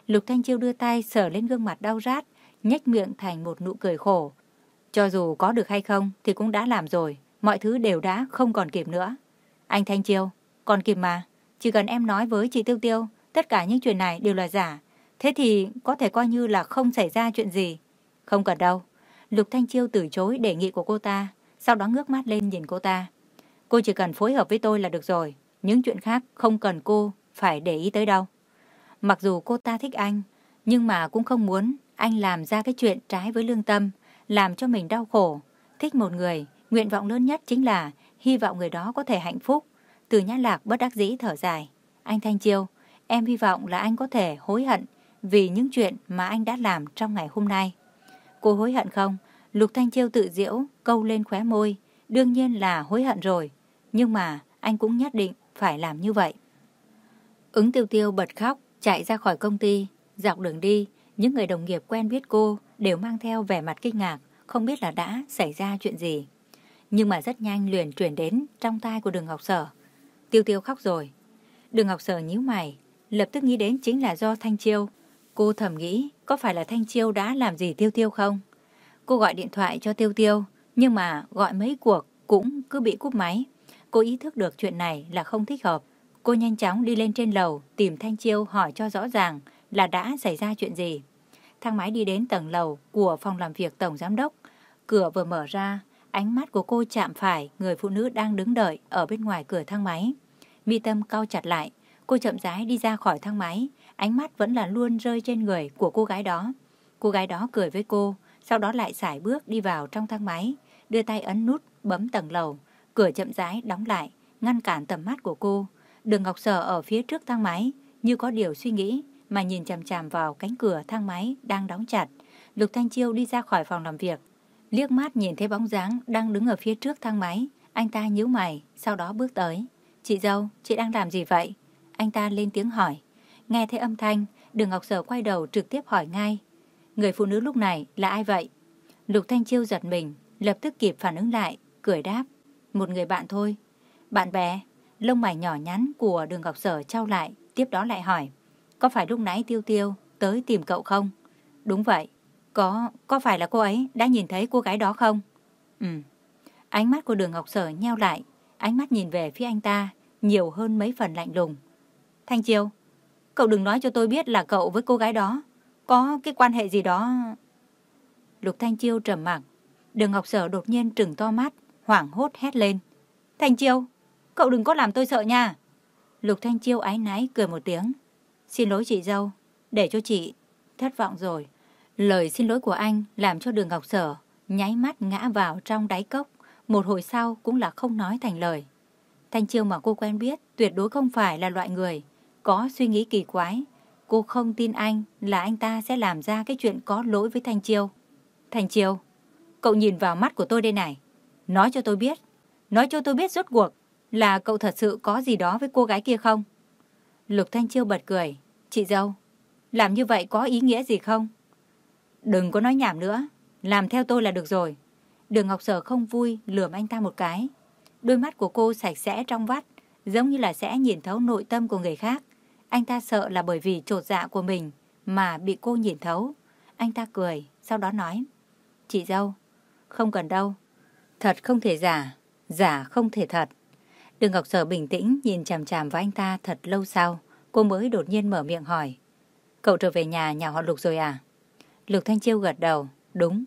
Lục Thanh Chiêu đưa tay sờ lên gương mặt đau rát, nhếch miệng thành một nụ cười khổ. Cho dù có được hay không thì cũng đã làm rồi, mọi thứ đều đã không còn kịp nữa. Anh Thanh Chiêu, còn kịp mà, chỉ cần em nói với chị Tiêu Tiêu, tất cả những chuyện này đều là giả, thế thì có thể coi như là không xảy ra chuyện gì. Không cần đâu. Lục Thanh Chiêu từ chối đề nghị của cô ta, sau đó ngước mắt lên nhìn cô ta. Cô chỉ cần phối hợp với tôi là được rồi, những chuyện khác không cần cô phải để ý tới đâu. Mặc dù cô ta thích anh, nhưng mà cũng không muốn anh làm ra cái chuyện trái với lương tâm, làm cho mình đau khổ. Thích một người, nguyện vọng lớn nhất chính là hy vọng người đó có thể hạnh phúc. Từ nhã lạc bất đắc dĩ thở dài. Anh Thanh Chiêu, em hy vọng là anh có thể hối hận vì những chuyện mà anh đã làm trong ngày hôm nay. Cô hối hận không? Lục Thanh Chiêu tự diễu, câu lên khóe môi. Đương nhiên là hối hận rồi. Nhưng mà anh cũng nhất định phải làm như vậy. Ứng tiêu tiêu bật khóc, chạy ra khỏi công ty. Dọc đường đi, những người đồng nghiệp quen biết cô đều mang theo vẻ mặt kinh ngạc, không biết là đã xảy ra chuyện gì. Nhưng mà rất nhanh liền chuyển đến trong tai của đường Ngọc Sở. Tiêu tiêu khóc rồi. Đường Ngọc Sở nhíu mày, lập tức nghĩ đến chính là do Thanh Chiêu. Cô thầm nghĩ có phải là Thanh Chiêu đã làm gì Tiêu Tiêu không? Cô gọi điện thoại cho Tiêu Tiêu, nhưng mà gọi mấy cuộc cũng cứ bị cúp máy. Cô ý thức được chuyện này là không thích hợp. Cô nhanh chóng đi lên trên lầu tìm Thanh Chiêu hỏi cho rõ ràng là đã xảy ra chuyện gì. Thang máy đi đến tầng lầu của phòng làm việc Tổng Giám đốc. Cửa vừa mở ra, ánh mắt của cô chạm phải người phụ nữ đang đứng đợi ở bên ngoài cửa thang máy. Mi tâm cau chặt lại, cô chậm rãi đi ra khỏi thang máy, ánh mắt vẫn là luôn rơi trên người của cô gái đó. Cô gái đó cười với cô, sau đó lại xài bước đi vào trong thang máy, đưa tay ấn nút bấm tầng lầu, cửa chậm rãi đóng lại, ngăn cản tầm mắt của cô. Đường Ngọc Sở ở phía trước thang máy, như có điều suy nghĩ mà nhìn chằm chằm vào cánh cửa thang máy đang đóng chặt. Lục Thanh Chiêu đi ra khỏi phòng làm việc, liếc mắt nhìn thấy bóng dáng đang đứng ở phía trước thang máy, anh ta nhíu mày, sau đó bước tới. Chị dâu, chị đang làm gì vậy? Anh ta lên tiếng hỏi. Nghe thấy âm thanh, Đường Ngọc Sở quay đầu trực tiếp hỏi ngay. Người phụ nữ lúc này là ai vậy? Lục Thanh Chiêu giật mình, lập tức kịp phản ứng lại, cười đáp. Một người bạn thôi. Bạn bè, lông mày nhỏ nhắn của đường Ngọc Sở trao lại, tiếp đó lại hỏi. Có phải lúc nãy Tiêu Tiêu tới tìm cậu không? Đúng vậy. Có, có phải là cô ấy đã nhìn thấy cô gái đó không? Ừ. Ánh mắt của đường Ngọc Sở nheo lại, ánh mắt nhìn về phía anh ta, nhiều hơn mấy phần lạnh lùng. Thanh Chiêu, cậu đừng nói cho tôi biết là cậu với cô gái đó có cái quan hệ gì đó. Lục Thanh Chiêu trầm mặc, Đường Ngọc Sở đột nhiên trừng to mắt, hoảng hốt hét lên. Thanh Chiêu, cậu đừng có làm tôi sợ nha. Lục Thanh Chiêu ái náy cười một tiếng. Xin lỗi chị dâu, để cho chị thất vọng rồi. Lời xin lỗi của anh làm cho đường Ngọc Sở nháy mắt ngã vào trong đáy cốc. Một hồi sau cũng là không nói thành lời. Thanh Chiêu mà cô quen biết tuyệt đối không phải là loại người có suy nghĩ kỳ quái. Cô không tin anh là anh ta sẽ làm ra cái chuyện có lỗi với Thanh Chiêu. Thanh Chiêu, cậu nhìn vào mắt của tôi đây này. Nói cho tôi biết, nói cho tôi biết rốt cuộc là cậu thật sự có gì đó với cô gái kia không? Lục Thanh Chiêu bật cười. Chị dâu, làm như vậy có ý nghĩa gì không? Đừng có nói nhảm nữa, làm theo tôi là được rồi. Đường Ngọc Sở không vui lườm anh ta một cái. Đôi mắt của cô sạch sẽ trong vắt, giống như là sẽ nhìn thấu nội tâm của người khác. Anh ta sợ là bởi vì trột dạ của mình mà bị cô nhìn thấu. Anh ta cười, sau đó nói. Chị dâu, không cần đâu. Thật không thể giả, giả không thể thật. Đường Ngọc Sở bình tĩnh nhìn chằm chằm vào anh ta thật lâu sau. Cô mới đột nhiên mở miệng hỏi. Cậu trở về nhà nhà họ Lục rồi à? Lục Thanh Chiêu gật đầu. Đúng,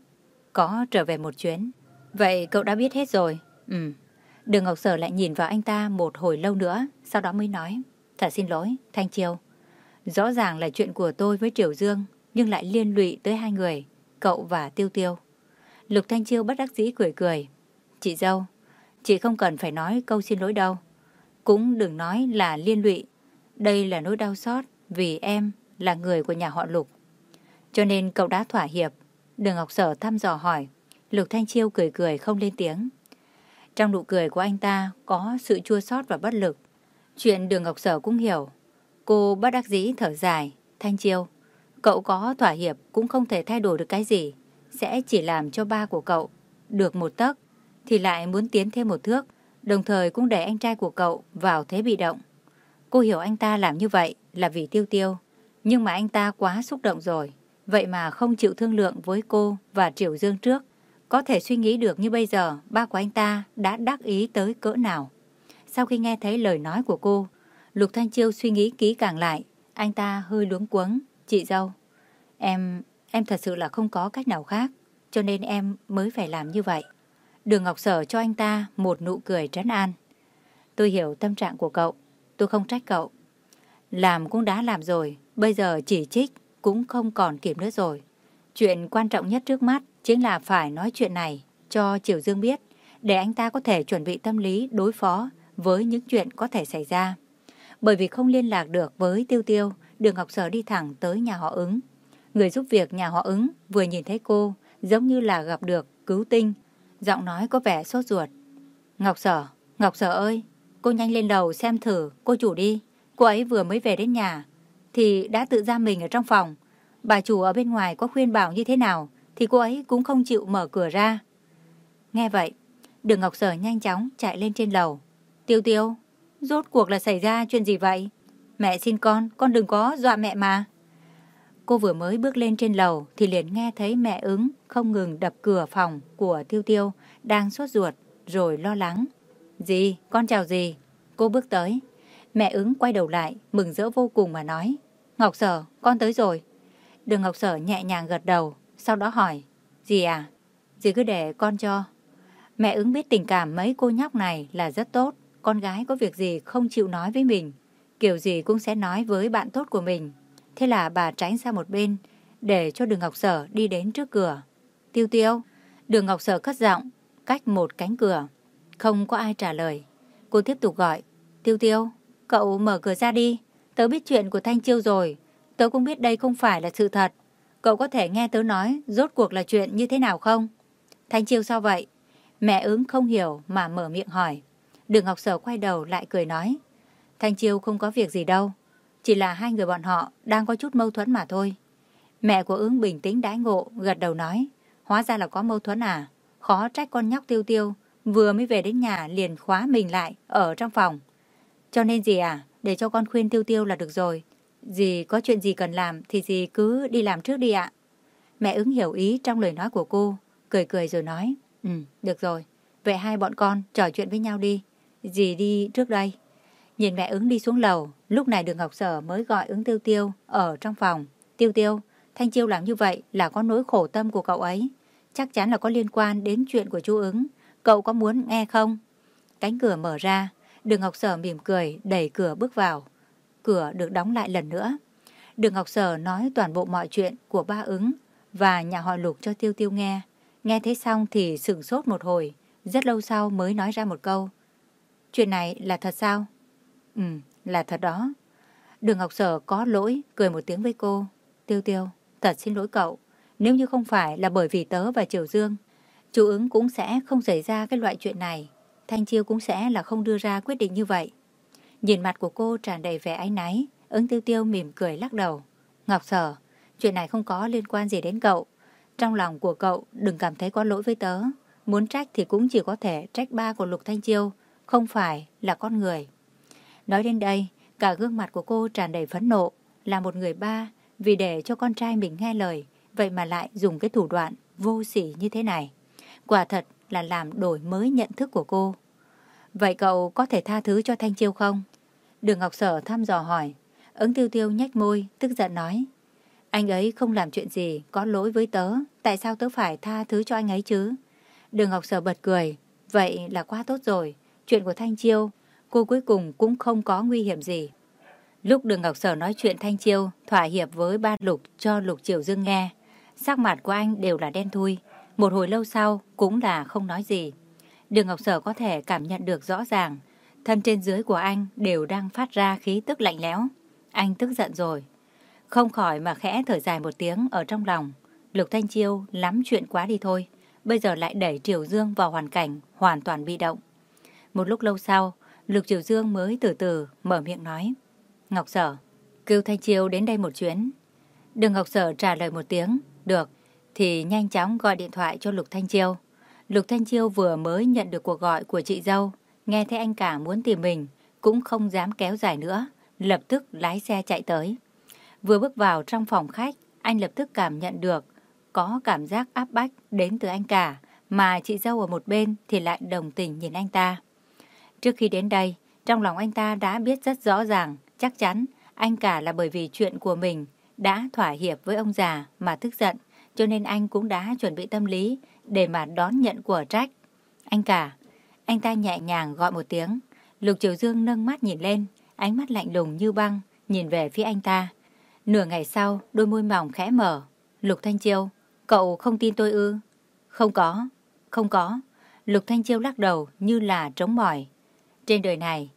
có trở về một chuyến. Vậy cậu đã biết hết rồi. Ừ. Đường Ngọc Sở lại nhìn vào anh ta một hồi lâu nữa, sau đó mới nói, thật xin lỗi, Thanh Chiêu. Rõ ràng là chuyện của tôi với Triều Dương, nhưng lại liên lụy tới hai người, cậu và Tiêu Tiêu. Lục Thanh Chiêu bất đắc dĩ cười cười. Chị dâu, chị không cần phải nói câu xin lỗi đâu. Cũng đừng nói là liên lụy. Đây là nỗi đau xót vì em là người của nhà họ Lục. Cho nên cậu đã thỏa hiệp. Đường Ngọc Sở thăm dò hỏi. Lục Thanh Chiêu cười cười không lên tiếng. Trong nụ cười của anh ta có sự chua xót và bất lực. Chuyện đường Ngọc Sở cũng hiểu. Cô bất đắc dĩ thở dài. Thanh Chiêu, cậu có thỏa hiệp cũng không thể thay đổi được cái gì. Sẽ chỉ làm cho ba của cậu được một tấc thì lại muốn tiến thêm một thước. Đồng thời cũng để anh trai của cậu vào thế bị động. Cô hiểu anh ta làm như vậy là vì tiêu tiêu. Nhưng mà anh ta quá xúc động rồi. Vậy mà không chịu thương lượng với cô và Triều Dương trước. Có thể suy nghĩ được như bây giờ ba của anh ta đã đắc ý tới cỡ nào. Sau khi nghe thấy lời nói của cô, Lục Thanh Chiêu suy nghĩ kỹ càng lại. Anh ta hơi luống cuống. Chị dâu, em, em thật sự là không có cách nào khác. Cho nên em mới phải làm như vậy. Đường Ngọc Sở cho anh ta một nụ cười trấn an. Tôi hiểu tâm trạng của cậu. Tôi không trách cậu. Làm cũng đã làm rồi. Bây giờ chỉ trích cũng không còn kịp nữa rồi. Chuyện quan trọng nhất trước mắt chính là phải nói chuyện này cho Triều Dương biết để anh ta có thể chuẩn bị tâm lý đối phó với những chuyện có thể xảy ra. Bởi vì không liên lạc được với Tiêu Tiêu, Đường Ngọc Sở đi thẳng tới nhà họ ứng. Người giúp việc nhà họ ứng vừa nhìn thấy cô giống như là gặp được cứu tinh. Giọng nói có vẻ sốt ruột. Ngọc Sở, Ngọc Sở ơi, cô nhanh lên đầu xem thử cô chủ đi. Cô ấy vừa mới về đến nhà thì đã tự ra mình ở trong phòng. Bà chủ ở bên ngoài có khuyên bảo như thế nào thì cô ấy cũng không chịu mở cửa ra. Nghe vậy, Đường Ngọc Sở nhanh chóng chạy lên trên lầu. Tiêu tiêu, rốt cuộc là xảy ra chuyện gì vậy? Mẹ xin con, con đừng có dọa mẹ mà. Cô vừa mới bước lên trên lầu thì liền nghe thấy mẹ ứng không ngừng đập cửa phòng của Tiêu Tiêu đang sốt ruột rồi lo lắng. Gì? Con chào gì? Cô bước tới. Mẹ ứng quay đầu lại, mừng rỡ vô cùng mà nói. Ngọc Sở, con tới rồi. Đường Ngọc Sở nhẹ nhàng gật đầu, sau đó hỏi. Gì à? Dì cứ để con cho. Mẹ ứng biết tình cảm mấy cô nhóc này là rất tốt. Con gái có việc gì không chịu nói với mình. Kiểu gì cũng sẽ nói với bạn tốt của mình. Thế là bà tránh sang một bên, để cho đường Ngọc Sở đi đến trước cửa. Tiêu tiêu, đường Ngọc Sở cất giọng, cách một cánh cửa. Không có ai trả lời. Cô tiếp tục gọi. Tiêu tiêu, cậu mở cửa ra đi. Tớ biết chuyện của Thanh Chiêu rồi. Tớ cũng biết đây không phải là sự thật. Cậu có thể nghe tớ nói rốt cuộc là chuyện như thế nào không? Thanh Chiêu sao vậy? Mẹ ứng không hiểu mà mở miệng hỏi. Đường Ngọc Sở quay đầu lại cười nói. Thanh Chiêu không có việc gì đâu. Chỉ là hai người bọn họ đang có chút mâu thuẫn mà thôi. Mẹ của ứng bình tĩnh đãi ngộ, gật đầu nói. Hóa ra là có mâu thuẫn à? Khó trách con nhóc tiêu tiêu. Vừa mới về đến nhà liền khóa mình lại ở trong phòng. Cho nên gì à? Để cho con khuyên tiêu tiêu là được rồi. Dì có chuyện gì cần làm thì dì cứ đi làm trước đi ạ. Mẹ ứng hiểu ý trong lời nói của cô, cười cười rồi nói. Ừ, được rồi. Vậy hai bọn con trò chuyện với nhau đi. Dì đi trước đây. Nhìn mẹ ứng đi xuống lầu, lúc này đường Ngọc Sở mới gọi ứng tiêu tiêu ở trong phòng. Tiêu tiêu, Thanh Chiêu làm như vậy là có nỗi khổ tâm của cậu ấy. Chắc chắn là có liên quan đến chuyện của chú ứng. Cậu có muốn nghe không? Cánh cửa mở ra, đường Ngọc Sở mỉm cười đẩy cửa bước vào. Cửa được đóng lại lần nữa. Đường Ngọc Sở nói toàn bộ mọi chuyện của ba ứng và nhà họ lục cho Tiêu Tiêu nghe. Nghe thế xong thì sửng sốt một hồi, rất lâu sau mới nói ra một câu. Chuyện này là thật sao? Ừ, là thật đó. Đường Ngọc Sở có lỗi, cười một tiếng với cô. Tiêu tiêu, thật xin lỗi cậu. Nếu như không phải là bởi vì tớ và Triều Dương, chú ứng cũng sẽ không xảy ra cái loại chuyện này. Thanh Chiêu cũng sẽ là không đưa ra quyết định như vậy. Nhìn mặt của cô tràn đầy vẻ áy náy, ứng tiêu tiêu mỉm cười lắc đầu. Ngọc Sở, chuyện này không có liên quan gì đến cậu. Trong lòng của cậu đừng cảm thấy có lỗi với tớ. Muốn trách thì cũng chỉ có thể trách ba của Lục Thanh Chiêu, không phải là con người. Nói đến đây, cả gương mặt của cô tràn đầy phẫn nộ, là một người ba, vì để cho con trai mình nghe lời, vậy mà lại dùng cái thủ đoạn vô sỉ như thế này. Quả thật là làm đổi mới nhận thức của cô. Vậy cậu có thể tha thứ cho Thanh Chiêu không? Đường Ngọc Sở thăm dò hỏi. Ứng tiêu tiêu nhách môi, tức giận nói. Anh ấy không làm chuyện gì, có lỗi với tớ. Tại sao tớ phải tha thứ cho anh ấy chứ? Đường Ngọc Sở bật cười. Vậy là quá tốt rồi. chuyện của Thanh Chiêu, cô cuối cùng cũng không có nguy hiểm gì. Lúc Đường Ngọc Sở nói chuyện Thanh Chiêu thỏa hiệp với ba Lục cho Lục Triều Dương nghe, sắc mặt của anh đều là đen thui. Một hồi lâu sau cũng là không nói gì. Đường Ngọc Sở có thể cảm nhận được rõ ràng, thân trên dưới của anh đều đang phát ra khí tức lạnh lẽo. Anh tức giận rồi. Không khỏi mà khẽ thở dài một tiếng ở trong lòng. Lục Thanh Chiêu lắm chuyện quá đi thôi. Bây giờ lại đẩy Triều Dương vào hoàn cảnh hoàn toàn bị động. Một lúc lâu sau, Lục Triều Dương mới từ từ mở miệng nói. Ngọc Sở, kêu Thanh Chiêu đến đây một chuyến. Đường Ngọc Sở trả lời một tiếng, được, thì nhanh chóng gọi điện thoại cho Lục Thanh Chiêu. Lục Thanh Chiêu vừa mới nhận được cuộc gọi của chị dâu, nghe thấy anh cả muốn tìm mình, cũng không dám kéo dài nữa, lập tức lái xe chạy tới. Vừa bước vào trong phòng khách, anh lập tức cảm nhận được có cảm giác áp bách đến từ anh cả, mà chị dâu ở một bên thì lại đồng tình nhìn anh ta. Trước khi đến đây, trong lòng anh ta đã biết rất rõ ràng, chắc chắn anh cả là bởi vì chuyện của mình đã thỏa hiệp với ông già mà tức giận, cho nên anh cũng đã chuẩn bị tâm lý để mà đón nhận của trách. Anh cả, anh ta nhẹ nhàng gọi một tiếng. Lục Triều Dương nâng mắt nhìn lên, ánh mắt lạnh lùng như băng, nhìn về phía anh ta. Nửa ngày sau, đôi môi mỏng khẽ mở. Lục Thanh Chiêu, cậu không tin tôi ư? Không có, không có. Lục Thanh Chiêu lắc đầu như là trống mỏi. Trên đời này,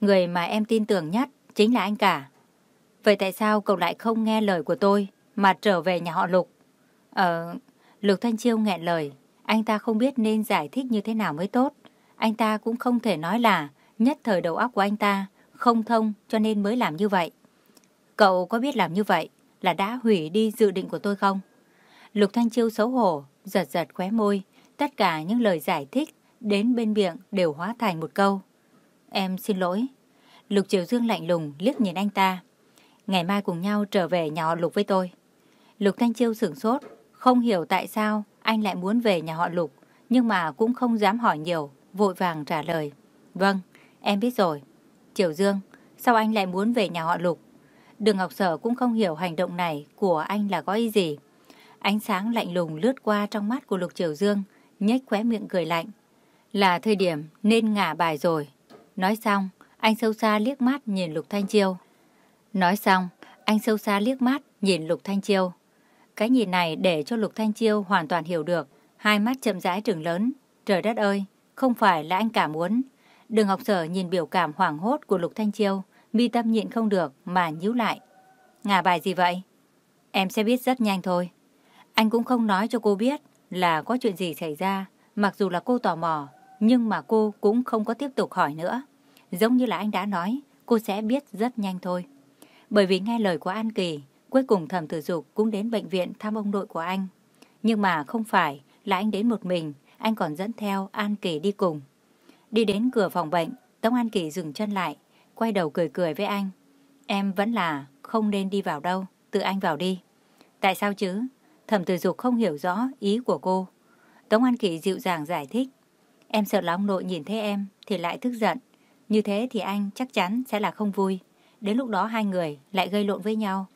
người mà em tin tưởng nhất chính là anh cả. Vậy tại sao cậu lại không nghe lời của tôi mà trở về nhà họ Lục? Ờ, Lục Thanh Chiêu nghẹn lời. Anh ta không biết nên giải thích như thế nào mới tốt. Anh ta cũng không thể nói là nhất thời đầu óc của anh ta không thông cho nên mới làm như vậy. Cậu có biết làm như vậy là đã hủy đi dự định của tôi không? Lục Thanh Chiêu xấu hổ, giật giật khóe môi. Tất cả những lời giải thích đến bên miệng đều hóa thành một câu. Em xin lỗi. Lục Triều Dương lạnh lùng liếc nhìn anh ta. Ngày mai cùng nhau trở về nhà họ Lục với tôi. Lục Thanh Chiêu sửng sốt, không hiểu tại sao anh lại muốn về nhà họ Lục, nhưng mà cũng không dám hỏi nhiều, vội vàng trả lời. Vâng, em biết rồi. Triều Dương, sao anh lại muốn về nhà họ Lục? Đường Ngọc Sở cũng không hiểu hành động này của anh là có ý gì. Ánh sáng lạnh lùng lướt qua trong mắt của Lục Triều Dương, nhếch khóe miệng cười lạnh. Là thời điểm nên ngả bài rồi. Nói xong, anh sâu xa liếc mắt nhìn Lục Thanh Chiêu. Nói xong, anh sâu xa liếc mắt nhìn Lục Thanh Chiêu. Cái nhìn này để cho Lục Thanh Chiêu hoàn toàn hiểu được. Hai mắt chậm rãi trừng lớn. Trời đất ơi, không phải là anh cả muốn. Đường ngọc sở nhìn biểu cảm hoảng hốt của Lục Thanh Chiêu, mi tâm nhịn không được mà nhíu lại. Ngả bài gì vậy? Em sẽ biết rất nhanh thôi. Anh cũng không nói cho cô biết là có chuyện gì xảy ra, mặc dù là cô tò mò, nhưng mà cô cũng không có tiếp tục hỏi nữa. Giống như là anh đã nói, cô sẽ biết rất nhanh thôi. Bởi vì nghe lời của An Kỳ, cuối cùng thẩm tử dục cũng đến bệnh viện thăm ông nội của anh. Nhưng mà không phải là anh đến một mình, anh còn dẫn theo An Kỳ đi cùng. Đi đến cửa phòng bệnh, Tống An Kỳ dừng chân lại, quay đầu cười cười với anh. Em vẫn là không nên đi vào đâu, tự anh vào đi. Tại sao chứ? Thẩm tử dục không hiểu rõ ý của cô. Tống An Kỳ dịu dàng giải thích. Em sợ là ông nội nhìn thấy em thì lại tức giận. Như thế thì anh chắc chắn sẽ là không vui. Đến lúc đó hai người lại gây lộn với nhau.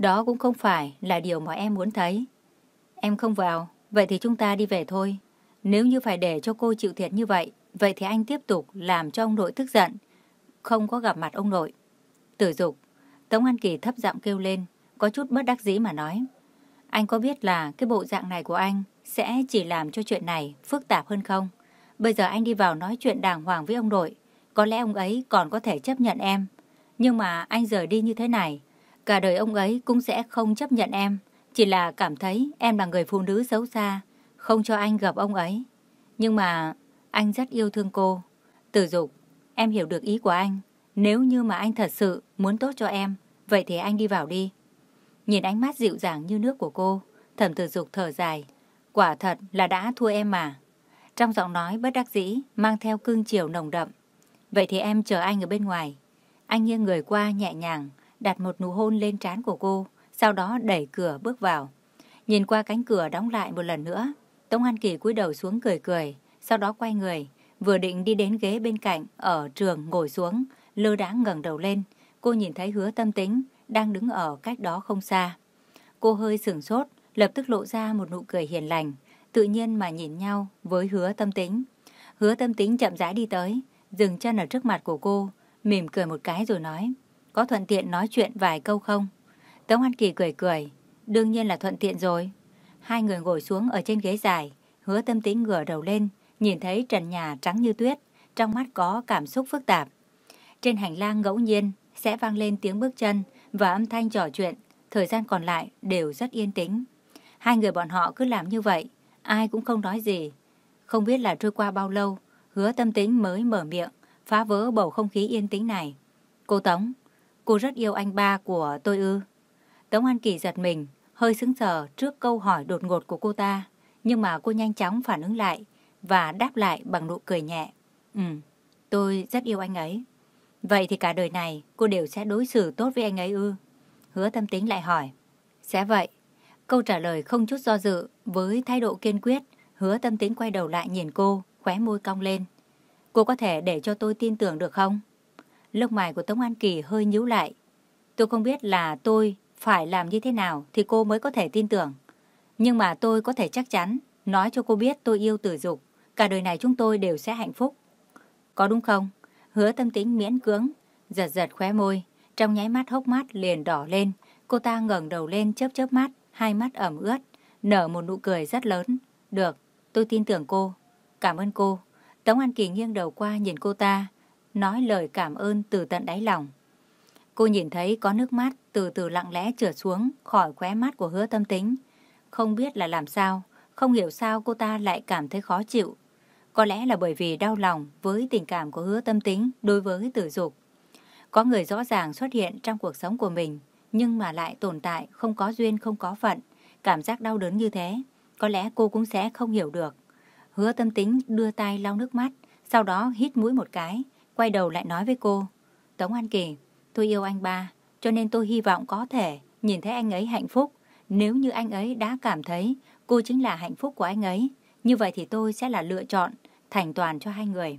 Đó cũng không phải là điều mà em muốn thấy. Em không vào, vậy thì chúng ta đi về thôi. Nếu như phải để cho cô chịu thiệt như vậy, vậy thì anh tiếp tục làm cho ông nội tức giận. Không có gặp mặt ông nội. Tử dục, Tống An Kỳ thấp giọng kêu lên, có chút bất đắc dĩ mà nói. Anh có biết là cái bộ dạng này của anh sẽ chỉ làm cho chuyện này phức tạp hơn không? Bây giờ anh đi vào nói chuyện đàng hoàng với ông nội, có lẽ ông ấy còn có thể chấp nhận em. Nhưng mà anh rời đi như thế này, cả đời ông ấy cũng sẽ không chấp nhận em. Chỉ là cảm thấy em là người phụ nữ xấu xa, không cho anh gặp ông ấy. Nhưng mà anh rất yêu thương cô. Tử dục, em hiểu được ý của anh. Nếu như mà anh thật sự muốn tốt cho em, vậy thì anh đi vào đi. Nhìn ánh mắt dịu dàng như nước của cô, thẩm tử dục thở dài. Quả thật là đã thua em mà. Trong giọng nói bất đắc dĩ, mang theo cương chiều nồng đậm. Vậy thì em chờ anh ở bên ngoài. Anh nghiêng người qua nhẹ nhàng, đặt một nụ hôn lên trán của cô, sau đó đẩy cửa bước vào. Nhìn qua cánh cửa đóng lại một lần nữa, Tống An Kỳ cúi đầu xuống cười cười, sau đó quay người, vừa định đi đến ghế bên cạnh ở trường ngồi xuống, lơ đãng ngẩng đầu lên, cô nhìn thấy hứa tâm tính đang đứng ở cách đó không xa. Cô hơi sửng sốt, lập tức lộ ra một nụ cười hiền lành, tự nhiên mà nhìn nhau với hứa tâm tính. Hứa tâm tính chậm rãi đi tới, dừng chân ở trước mặt của cô, mỉm cười một cái rồi nói, có thuận tiện nói chuyện vài câu không? Tống An Kỳ cười cười, đương nhiên là thuận tiện rồi. Hai người ngồi xuống ở trên ghế dài, hứa tâm tính ngửa đầu lên, nhìn thấy trần nhà trắng như tuyết, trong mắt có cảm xúc phức tạp. Trên hành lang ngẫu nhiên sẽ vang lên tiếng bước chân và âm thanh trò chuyện, thời gian còn lại đều rất yên tĩnh. Hai người bọn họ cứ làm như vậy, ai cũng không nói gì. Không biết là trôi qua bao lâu, hứa tâm tính mới mở miệng, phá vỡ bầu không khí yên tĩnh này. Cô Tống, cô rất yêu anh ba của tôi ư. Tống An Kỳ giật mình, hơi sững sờ trước câu hỏi đột ngột của cô ta. Nhưng mà cô nhanh chóng phản ứng lại và đáp lại bằng nụ cười nhẹ. Ừ, tôi rất yêu anh ấy. Vậy thì cả đời này cô đều sẽ đối xử tốt với anh ấy ư? Hứa tâm tính lại hỏi. Sẽ vậy. Câu trả lời không chút do dự với thái độ kiên quyết. Hứa tâm tính quay đầu lại nhìn cô, khóe môi cong lên. Cô có thể để cho tôi tin tưởng được không? Lông mày của Tống An Kỳ hơi nhíu lại. Tôi không biết là tôi phải làm như thế nào thì cô mới có thể tin tưởng. Nhưng mà tôi có thể chắc chắn nói cho cô biết tôi yêu tử dục. Cả đời này chúng tôi đều sẽ hạnh phúc. Có đúng không? Hứa tâm tính miễn cưỡng, giật giật khóe môi. Trong nháy mắt hốc mắt liền đỏ lên. Cô ta ngẩng đầu lên chớp chớp mắt, hai mắt ẩm ướt, nở một nụ cười rất lớn. Được, tôi tin tưởng cô. Cảm ơn cô. Tống An Kỳ nghiêng đầu qua nhìn cô ta, nói lời cảm ơn từ tận đáy lòng. Cô nhìn thấy có nước mắt từ từ lặng lẽ trượt xuống khỏi khóe mắt của hứa tâm tính. Không biết là làm sao, không hiểu sao cô ta lại cảm thấy khó chịu. Có lẽ là bởi vì đau lòng với tình cảm của hứa tâm tính đối với tử dục. Có người rõ ràng xuất hiện trong cuộc sống của mình, nhưng mà lại tồn tại không có duyên không có phận. Cảm giác đau đớn như thế, có lẽ cô cũng sẽ không hiểu được. Hứa tâm tính đưa tay lau nước mắt, sau đó hít mũi một cái, quay đầu lại nói với cô. Tống An Kỳ, tôi yêu anh ba, cho nên tôi hy vọng có thể nhìn thấy anh ấy hạnh phúc. Nếu như anh ấy đã cảm thấy cô chính là hạnh phúc của anh ấy, như vậy thì tôi sẽ là lựa chọn thành toàn cho hai người.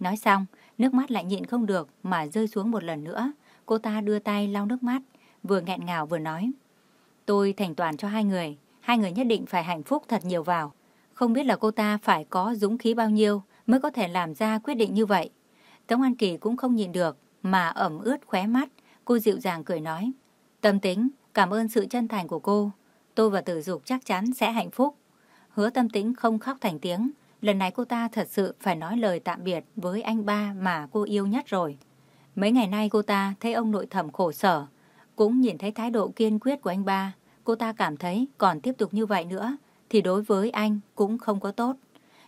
Nói xong, nước mắt lại nhịn không được mà rơi xuống một lần nữa. Cô ta đưa tay lau nước mắt, vừa nghẹn ngào vừa nói. Tôi thành toàn cho hai người, hai người nhất định phải hạnh phúc thật nhiều vào. Không biết là cô ta phải có dũng khí bao nhiêu mới có thể làm ra quyết định như vậy. Tống An Kỳ cũng không nhìn được mà ẩm ướt khóe mắt. Cô dịu dàng cười nói. Tâm tính, cảm ơn sự chân thành của cô. Tôi và tử dục chắc chắn sẽ hạnh phúc. Hứa tâm tính không khóc thành tiếng. Lần này cô ta thật sự phải nói lời tạm biệt với anh ba mà cô yêu nhất rồi. Mấy ngày nay cô ta thấy ông nội thẩm khổ sở. Cũng nhìn thấy thái độ kiên quyết của anh ba. Cô ta cảm thấy còn tiếp tục như vậy nữa thì đối với anh cũng không có tốt.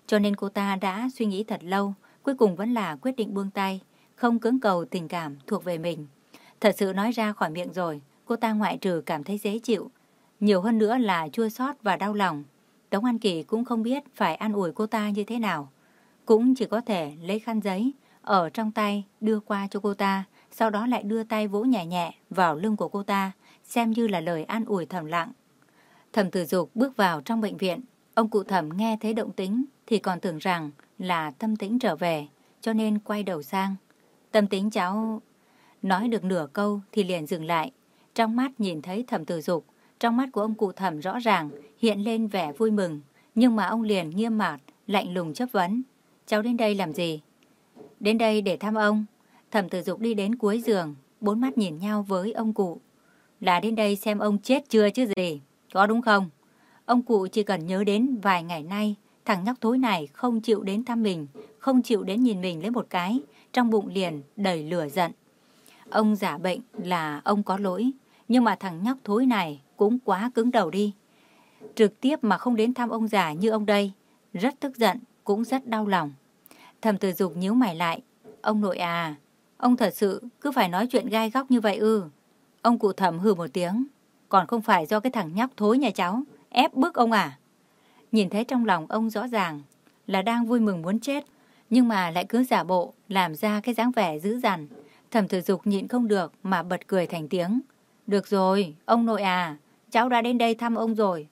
Cho nên cô ta đã suy nghĩ thật lâu, cuối cùng vẫn là quyết định buông tay, không cưỡng cầu tình cảm thuộc về mình. Thật sự nói ra khỏi miệng rồi, cô ta ngoại trừ cảm thấy dễ chịu. Nhiều hơn nữa là chua xót và đau lòng. Tống An Kỳ cũng không biết phải an ủi cô ta như thế nào. Cũng chỉ có thể lấy khăn giấy ở trong tay đưa qua cho cô ta, sau đó lại đưa tay vỗ nhẹ nhẹ vào lưng của cô ta, xem như là lời an ủi thầm lặng. Thẩm tử dục bước vào trong bệnh viện. Ông cụ thẩm nghe thấy động tính thì còn tưởng rằng là tâm tĩnh trở về, cho nên quay đầu sang. Tâm tính cháu... Nói được nửa câu thì liền dừng lại. Trong mắt nhìn thấy thẩm tử dục, trong mắt của ông cụ thẩm rõ ràng hiện lên vẻ vui mừng. Nhưng mà ông liền nghiêm mặt, lạnh lùng chấp vấn. Cháu đến đây làm gì? Đến đây để thăm ông. Thẩm tử dục đi đến cuối giường, bốn mắt nhìn nhau với ông cụ. Là đến đây xem ông chết chưa chứ gì. Có đúng không? Ông cụ chỉ cần nhớ đến vài ngày nay, thằng nhóc thối này không chịu đến thăm mình, không chịu đến nhìn mình lấy một cái, trong bụng liền đầy lửa giận. Ông giả bệnh là ông có lỗi, nhưng mà thằng nhóc thối này cũng quá cứng đầu đi. Trực tiếp mà không đến thăm ông già như ông đây, rất tức giận, cũng rất đau lòng. Thầm từ dục nhíu mày lại, ông nội à, ông thật sự cứ phải nói chuyện gai góc như vậy ư. Ông cụ thầm hừ một tiếng, còn không phải do cái thằng nhóc thối nhà cháu ép bức ông à. Nhìn thấy trong lòng ông rõ ràng là đang vui mừng muốn chết, nhưng mà lại cứ giả bộ làm ra cái dáng vẻ dữ dằn. Thẩm tử dục nhịn không được mà bật cười thành tiếng. Được rồi, ông nội à, cháu đã đến đây thăm ông rồi.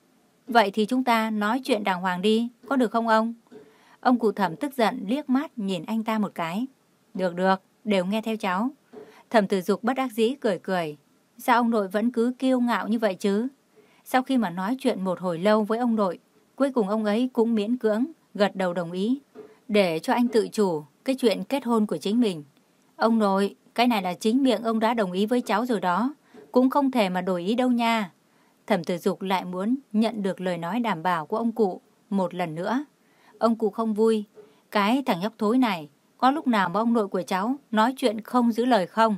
Vậy thì chúng ta nói chuyện đàng hoàng đi, có được không ông? Ông cụ thẩm tức giận liếc mắt nhìn anh ta một cái. Được được, đều nghe theo cháu. Thẩm tử dục bất đắc dĩ cười cười, Sao ông nội vẫn cứ kiêu ngạo như vậy chứ? Sau khi mà nói chuyện một hồi lâu với ông nội, cuối cùng ông ấy cũng miễn cưỡng, gật đầu đồng ý. Để cho anh tự chủ, cái chuyện kết hôn của chính mình. Ông nội, cái này là chính miệng ông đã đồng ý với cháu rồi đó. Cũng không thể mà đổi ý đâu nha. Thẩm tử dục lại muốn nhận được lời nói đảm bảo của ông cụ một lần nữa. Ông cụ không vui. Cái thằng nhóc thối này, có lúc nào mà ông nội của cháu nói chuyện không giữ lời không?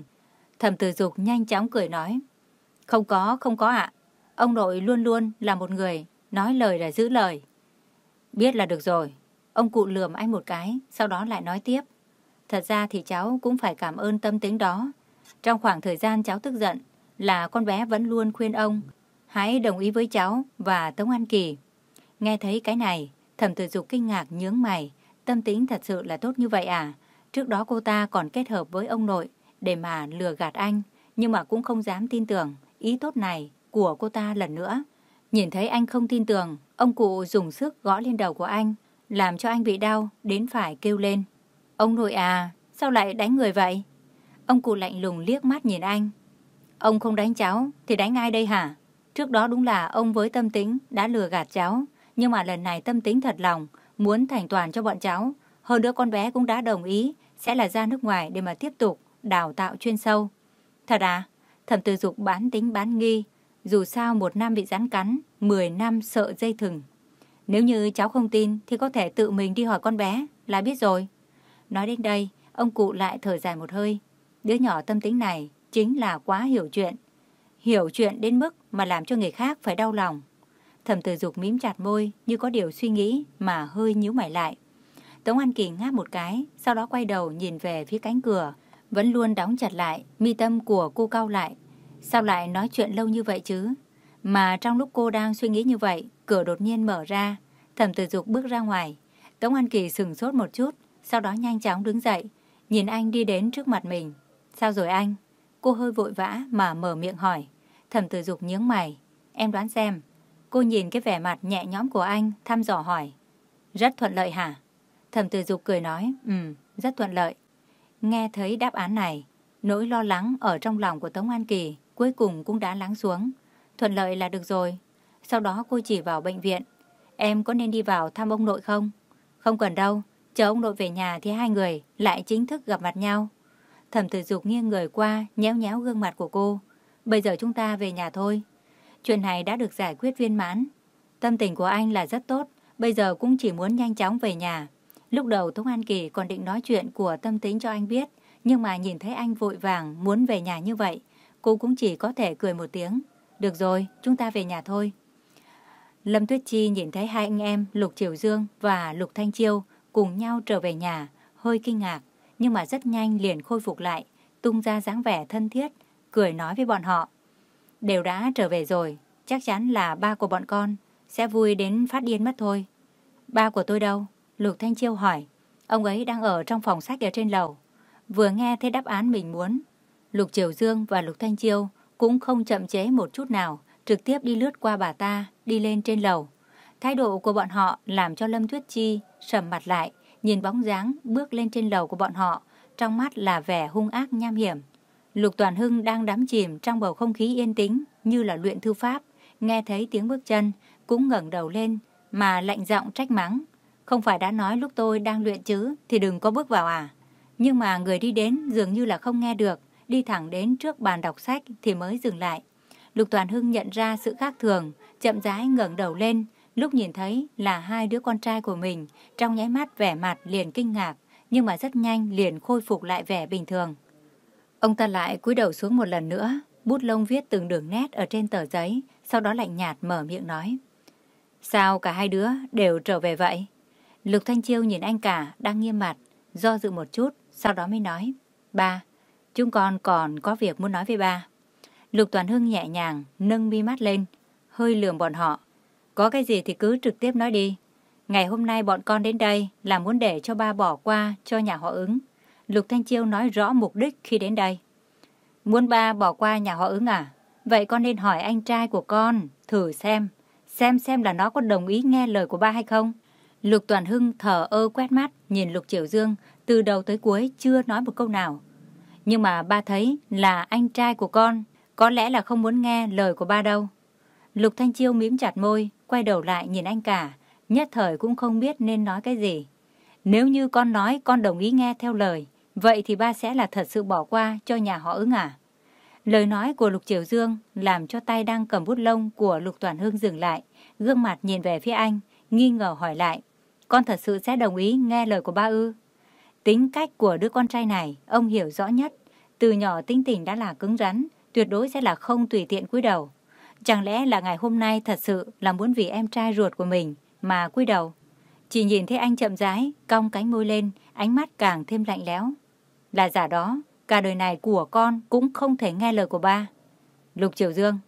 Thẩm tử dục nhanh chóng cười nói. Không có, không có ạ. Ông nội luôn luôn là một người nói lời là giữ lời. Biết là được rồi. Ông cụ lườm anh một cái, sau đó lại nói tiếp. Thật ra thì cháu cũng phải cảm ơn tâm tính đó. Trong khoảng thời gian cháu tức giận, là con bé vẫn luôn khuyên ông hãy đồng ý với cháu và Tống An Kỳ. Nghe thấy cái này, thẩm tử dục kinh ngạc nhướng mày. Tâm tính thật sự là tốt như vậy à? Trước đó cô ta còn kết hợp với ông nội để mà lừa gạt anh, nhưng mà cũng không dám tin tưởng ý tốt này của cô ta lần nữa. Nhìn thấy anh không tin tưởng, ông cụ dùng sức gõ lên đầu của anh, làm cho anh bị đau, đến phải kêu lên. Ông nội à, sao lại đánh người vậy? Ông cụ lạnh lùng liếc mắt nhìn anh. Ông không đánh cháu, thì đánh ai đây hả? Trước đó đúng là ông với tâm tính đã lừa gạt cháu, nhưng mà lần này tâm tính thật lòng, muốn thành toàn cho bọn cháu. Hơn nữa con bé cũng đã đồng ý sẽ là ra nước ngoài để mà tiếp tục đào tạo chuyên sâu. Thật à? Thẩm tư dục bán tính bán nghi, dù sao một năm bị rắn cắn, 10 năm sợ dây thừng. Nếu như cháu không tin thì có thể tự mình đi hỏi con bé, là biết rồi. Nói đến đây, ông cụ lại thở dài một hơi. Đứa nhỏ tâm tính này chính là quá hiểu chuyện. Hiểu chuyện đến mức mà làm cho người khác phải đau lòng. Thẩm tử dục mím chặt môi như có điều suy nghĩ mà hơi nhíu mày lại. Tống An Kỳ ngáp một cái, sau đó quay đầu nhìn về phía cánh cửa, vẫn luôn đóng chặt lại, mi tâm của cô cau lại. Sao lại nói chuyện lâu như vậy chứ? Mà trong lúc cô đang suy nghĩ như vậy, cửa đột nhiên mở ra, thẩm tử dục bước ra ngoài. Tống An Kỳ sừng sốt một chút, sau đó nhanh chóng đứng dậy, nhìn anh đi đến trước mặt mình. Sao rồi anh? Cô hơi vội vã mà mở miệng hỏi. Thẩm tử dục nhướng mày. Em đoán xem. Cô nhìn cái vẻ mặt nhẹ nhõm của anh, thăm dò hỏi. Rất thuận lợi hả? Thẩm tử dục cười nói. Ừ, rất thuận lợi. Nghe thấy đáp án này, nỗi lo lắng ở trong lòng của Tống An Kỳ cuối cùng cũng đã lắng xuống. Thuận lợi là được rồi. Sau đó cô chỉ vào bệnh viện. Em có nên đi vào thăm ông nội không? Không cần đâu. Chờ ông nội về nhà thì hai người lại chính thức gặp mặt nhau. Thẩm tử dục nghiêng người qua, nhéo nhéo gương mặt của cô. Bây giờ chúng ta về nhà thôi. Chuyện này đã được giải quyết viên mãn. Tâm tình của anh là rất tốt, bây giờ cũng chỉ muốn nhanh chóng về nhà. Lúc đầu Tống An Kỳ còn định nói chuyện của tâm tính cho anh biết, nhưng mà nhìn thấy anh vội vàng muốn về nhà như vậy, cô cũng chỉ có thể cười một tiếng. Được rồi, chúng ta về nhà thôi. Lâm Tuyết Chi nhìn thấy hai anh em Lục Triều Dương và Lục Thanh Chiêu cùng nhau trở về nhà, hơi kinh ngạc, nhưng mà rất nhanh liền khôi phục lại, tung ra dáng vẻ thân thiết, cười nói với bọn họ. Đều đã trở về rồi, chắc chắn là ba của bọn con sẽ vui đến phát điên mất thôi. Ba của tôi đâu? Lục Thanh Chiêu hỏi. Ông ấy đang ở trong phòng sách ở trên lầu. Vừa nghe thấy đáp án mình muốn, Lục Triều Dương và Lục Thanh Chiêu cũng không chậm chế một chút nào, trực tiếp đi lướt qua bà ta, đi lên trên lầu. Thái độ của bọn họ làm cho Lâm Tuyết Chi sầm mặt lại, nhìn bóng dáng bước lên trên lầu của bọn họ, trong mắt là vẻ hung ác nham hiểm. Lục Toàn Hưng đang đắm chìm trong bầu không khí yên tĩnh như là luyện thư pháp, nghe thấy tiếng bước chân, cũng ngẩng đầu lên mà lạnh giọng trách mắng. Không phải đã nói lúc tôi đang luyện chứ thì đừng có bước vào à. Nhưng mà người đi đến dường như là không nghe được, đi thẳng đến trước bàn đọc sách thì mới dừng lại. Lục Toàn Hưng nhận ra sự khác thường, chậm rãi ngẩng đầu lên, lúc nhìn thấy là hai đứa con trai của mình, trong nháy mắt vẻ mặt liền kinh ngạc, nhưng mà rất nhanh liền khôi phục lại vẻ bình thường. Ông ta lại cúi đầu xuống một lần nữa, bút lông viết từng đường nét ở trên tờ giấy, sau đó lạnh nhạt mở miệng nói. Sao cả hai đứa đều trở về vậy? Lục Thanh Chiêu nhìn anh cả đang nghiêm mặt, do dự một chút, sau đó mới nói. Ba, chúng con còn có việc muốn nói với ba. Lục Toàn Hưng nhẹ nhàng, nâng mi mắt lên, hơi lườm bọn họ. Có cái gì thì cứ trực tiếp nói đi. Ngày hôm nay bọn con đến đây là muốn để cho ba bỏ qua cho nhà họ ứng. Lục Thanh Chiêu nói rõ mục đích khi đến đây. Muốn ba bỏ qua nhà họ ứng à? Vậy con nên hỏi anh trai của con, thử xem. Xem xem là nó có đồng ý nghe lời của ba hay không. Lục Toàn Hưng thở ơ quét mắt, nhìn Lục Triều Dương, từ đầu tới cuối chưa nói một câu nào. Nhưng mà ba thấy là anh trai của con, có lẽ là không muốn nghe lời của ba đâu. Lục Thanh Chiêu mím chặt môi, quay đầu lại nhìn anh cả, nhất thời cũng không biết nên nói cái gì. Nếu như con nói con đồng ý nghe theo lời, vậy thì ba sẽ là thật sự bỏ qua cho nhà họ ứng à? Lời nói của Lục Triều Dương làm cho tay đang cầm bút lông của Lục Toàn Hưng dừng lại, gương mặt nhìn về phía anh, nghi ngờ hỏi lại. Con thật sự sẽ đồng ý nghe lời của ba ư? Tính cách của đứa con trai này, ông hiểu rõ nhất. Từ nhỏ tính tình đã là cứng rắn, tuyệt đối sẽ là không tùy tiện cúi đầu. Chẳng lẽ là ngày hôm nay thật sự là muốn vì em trai ruột của mình mà cúi đầu? Chỉ nhìn thấy anh chậm rãi, cong cánh môi lên, ánh mắt càng thêm lạnh lẽo. Là giả đó, cả đời này của con cũng không thể nghe lời của ba. Lục Triều Dương,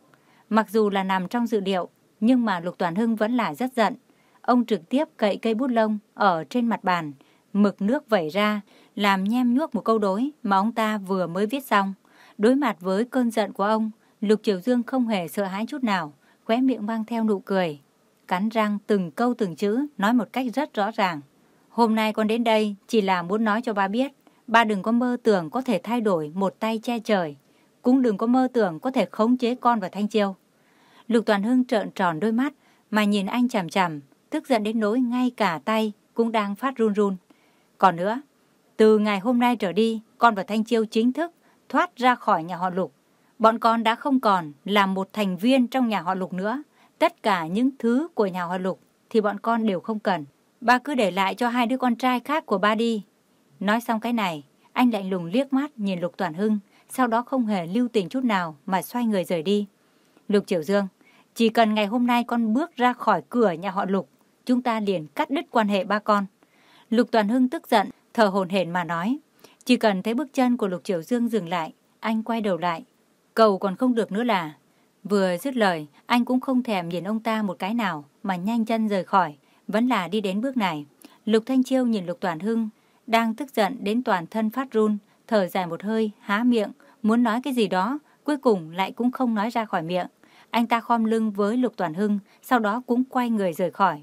mặc dù là nằm trong dự liệu, nhưng mà Lục Toàn Hưng vẫn là rất giận. Ông trực tiếp cậy cây bút lông ở trên mặt bàn, mực nước vẩy ra, làm nhem nhuốc một câu đối mà ông ta vừa mới viết xong. Đối mặt với cơn giận của ông, Lục Triều Dương không hề sợ hãi chút nào, khóe miệng mang theo nụ cười. Cắn răng từng câu từng chữ, nói một cách rất rõ ràng. Hôm nay con đến đây chỉ là muốn nói cho ba biết, ba đừng có mơ tưởng có thể thay đổi một tay che trời. Cũng đừng có mơ tưởng có thể khống chế con và Thanh Chiêu. Lục Toàn Hưng trợn tròn đôi mắt mà nhìn anh chằm chằm, tức giận đến nỗi ngay cả tay cũng đang phát run run. Còn nữa, từ ngày hôm nay trở đi, con và Thanh Chiêu chính thức thoát ra khỏi nhà họ Lục. Bọn con đã không còn là một thành viên trong nhà họ Lục nữa. Tất cả những thứ của nhà họ Lục thì bọn con đều không cần. Ba cứ để lại cho hai đứa con trai khác của ba đi. Nói xong cái này, anh lạnh lùng liếc mắt nhìn Lục Toàn Hưng, sau đó không hề lưu tình chút nào mà xoay người rời đi. Lục Triều Dương, chỉ cần ngày hôm nay con bước ra khỏi cửa nhà họ Lục, chúng ta liền cắt đứt quan hệ ba con. Lục Toàn Hưng tức giận, thở hồn hển mà nói. Chỉ cần thấy bước chân của Lục Triều Dương dừng lại, anh quay đầu lại. Cầu còn không được nữa là... Vừa dứt lời, anh cũng không thèm nhìn ông ta một cái nào mà nhanh chân rời khỏi, vẫn là đi đến bước này. Lục Thanh Chiêu nhìn Lục Toàn Hưng, đang tức giận đến toàn thân phát run, thở dài một hơi, há miệng, muốn nói cái gì đó, cuối cùng lại cũng không nói ra khỏi miệng. Anh ta khom lưng với Lục Toàn Hưng, sau đó cũng quay người rời khỏi.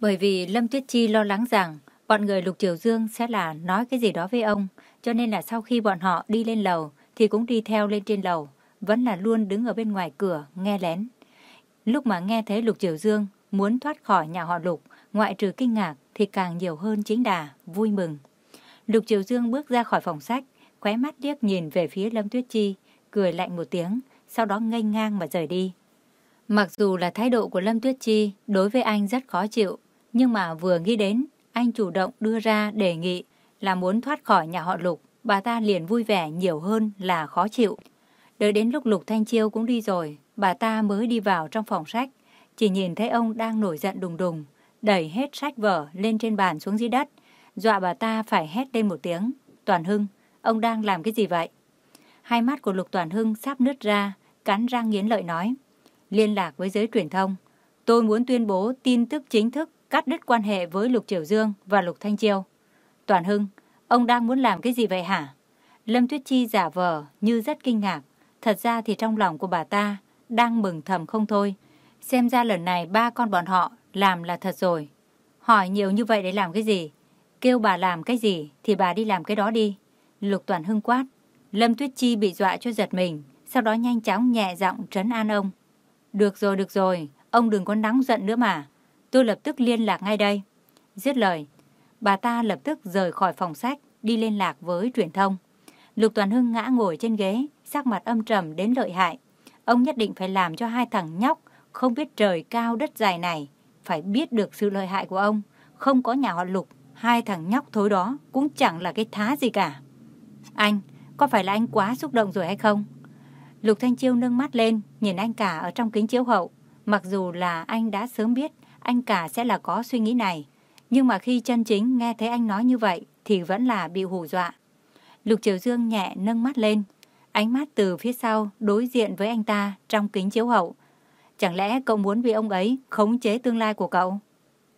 Bởi vì Lâm Tuyết Chi lo lắng rằng bọn người Lục Triều Dương sẽ là nói cái gì đó với ông, cho nên là sau khi bọn họ đi lên lầu thì cũng đi theo lên trên lầu, vẫn là luôn đứng ở bên ngoài cửa nghe lén. Lúc mà nghe thấy Lục Triều Dương muốn thoát khỏi nhà họ Lục, ngoại trừ kinh ngạc thì càng nhiều hơn chính đà, vui mừng. Lục Triều Dương bước ra khỏi phòng sách, khóe mắt liếc nhìn về phía Lâm Tuyết Chi, cười lạnh một tiếng, sau đó nghênh ngang mà rời đi. Mặc dù là thái độ của Lâm Tuyết Chi đối với anh rất khó chịu, nhưng mà vừa nghĩ đến, anh chủ động đưa ra đề nghị là muốn thoát khỏi nhà họ Lục, bà ta liền vui vẻ nhiều hơn là khó chịu. Đợi đến lúc Lục Thanh Chiêu cũng đi rồi, bà ta mới đi vào trong phòng sách, chỉ nhìn thấy ông đang nổi giận đùng đùng, đẩy hết sách vở lên trên bàn xuống dưới đất, dọa bà ta phải hét lên một tiếng. Toàn Hưng, ông đang làm cái gì vậy? Hai mắt của Lục Toàn Hưng sắp nứt ra, cắn răng nghiến lợi nói. Liên lạc với giới truyền thông, tôi muốn tuyên bố tin tức chính thức cắt đứt quan hệ với Lục Triều Dương và Lục Thanh Chiêu. Toàn Hưng, ông đang muốn làm cái gì vậy hả? Lâm Tuyết Chi giả vờ như rất kinh ngạc. Thật ra thì trong lòng của bà ta đang mừng thầm không thôi. Xem ra lần này ba con bọn họ làm là thật rồi. Hỏi nhiều như vậy để làm cái gì? Kêu bà làm cái gì thì bà đi làm cái đó đi. Lục Toàn Hưng quát. Lâm Tuyết Chi bị dọa cho giật mình, sau đó nhanh chóng nhẹ giọng trấn an ông. Được rồi, được rồi, ông đừng có nóng giận nữa mà. Tôi lập tức liên lạc ngay đây. Giết lời, bà ta lập tức rời khỏi phòng sách, đi liên lạc với truyền thông. Lục Toàn Hưng ngã ngồi trên ghế, sắc mặt âm trầm đến lợi hại. Ông nhất định phải làm cho hai thằng nhóc không biết trời cao đất dài này, phải biết được sự lợi hại của ông. Không có nhà họ Lục, hai thằng nhóc thối đó cũng chẳng là cái thá gì cả. Anh, có phải là anh quá xúc động rồi hay không? Lục Thanh Chiêu nâng mắt lên, nhìn anh cả ở trong kính chiếu hậu. Mặc dù là anh đã sớm biết anh cả sẽ là có suy nghĩ này. Nhưng mà khi chân chính nghe thấy anh nói như vậy thì vẫn là bị hù dọa. Lục Triều Dương nhẹ nâng mắt lên, ánh mắt từ phía sau đối diện với anh ta trong kính chiếu hậu. Chẳng lẽ cậu muốn vì ông ấy khống chế tương lai của cậu?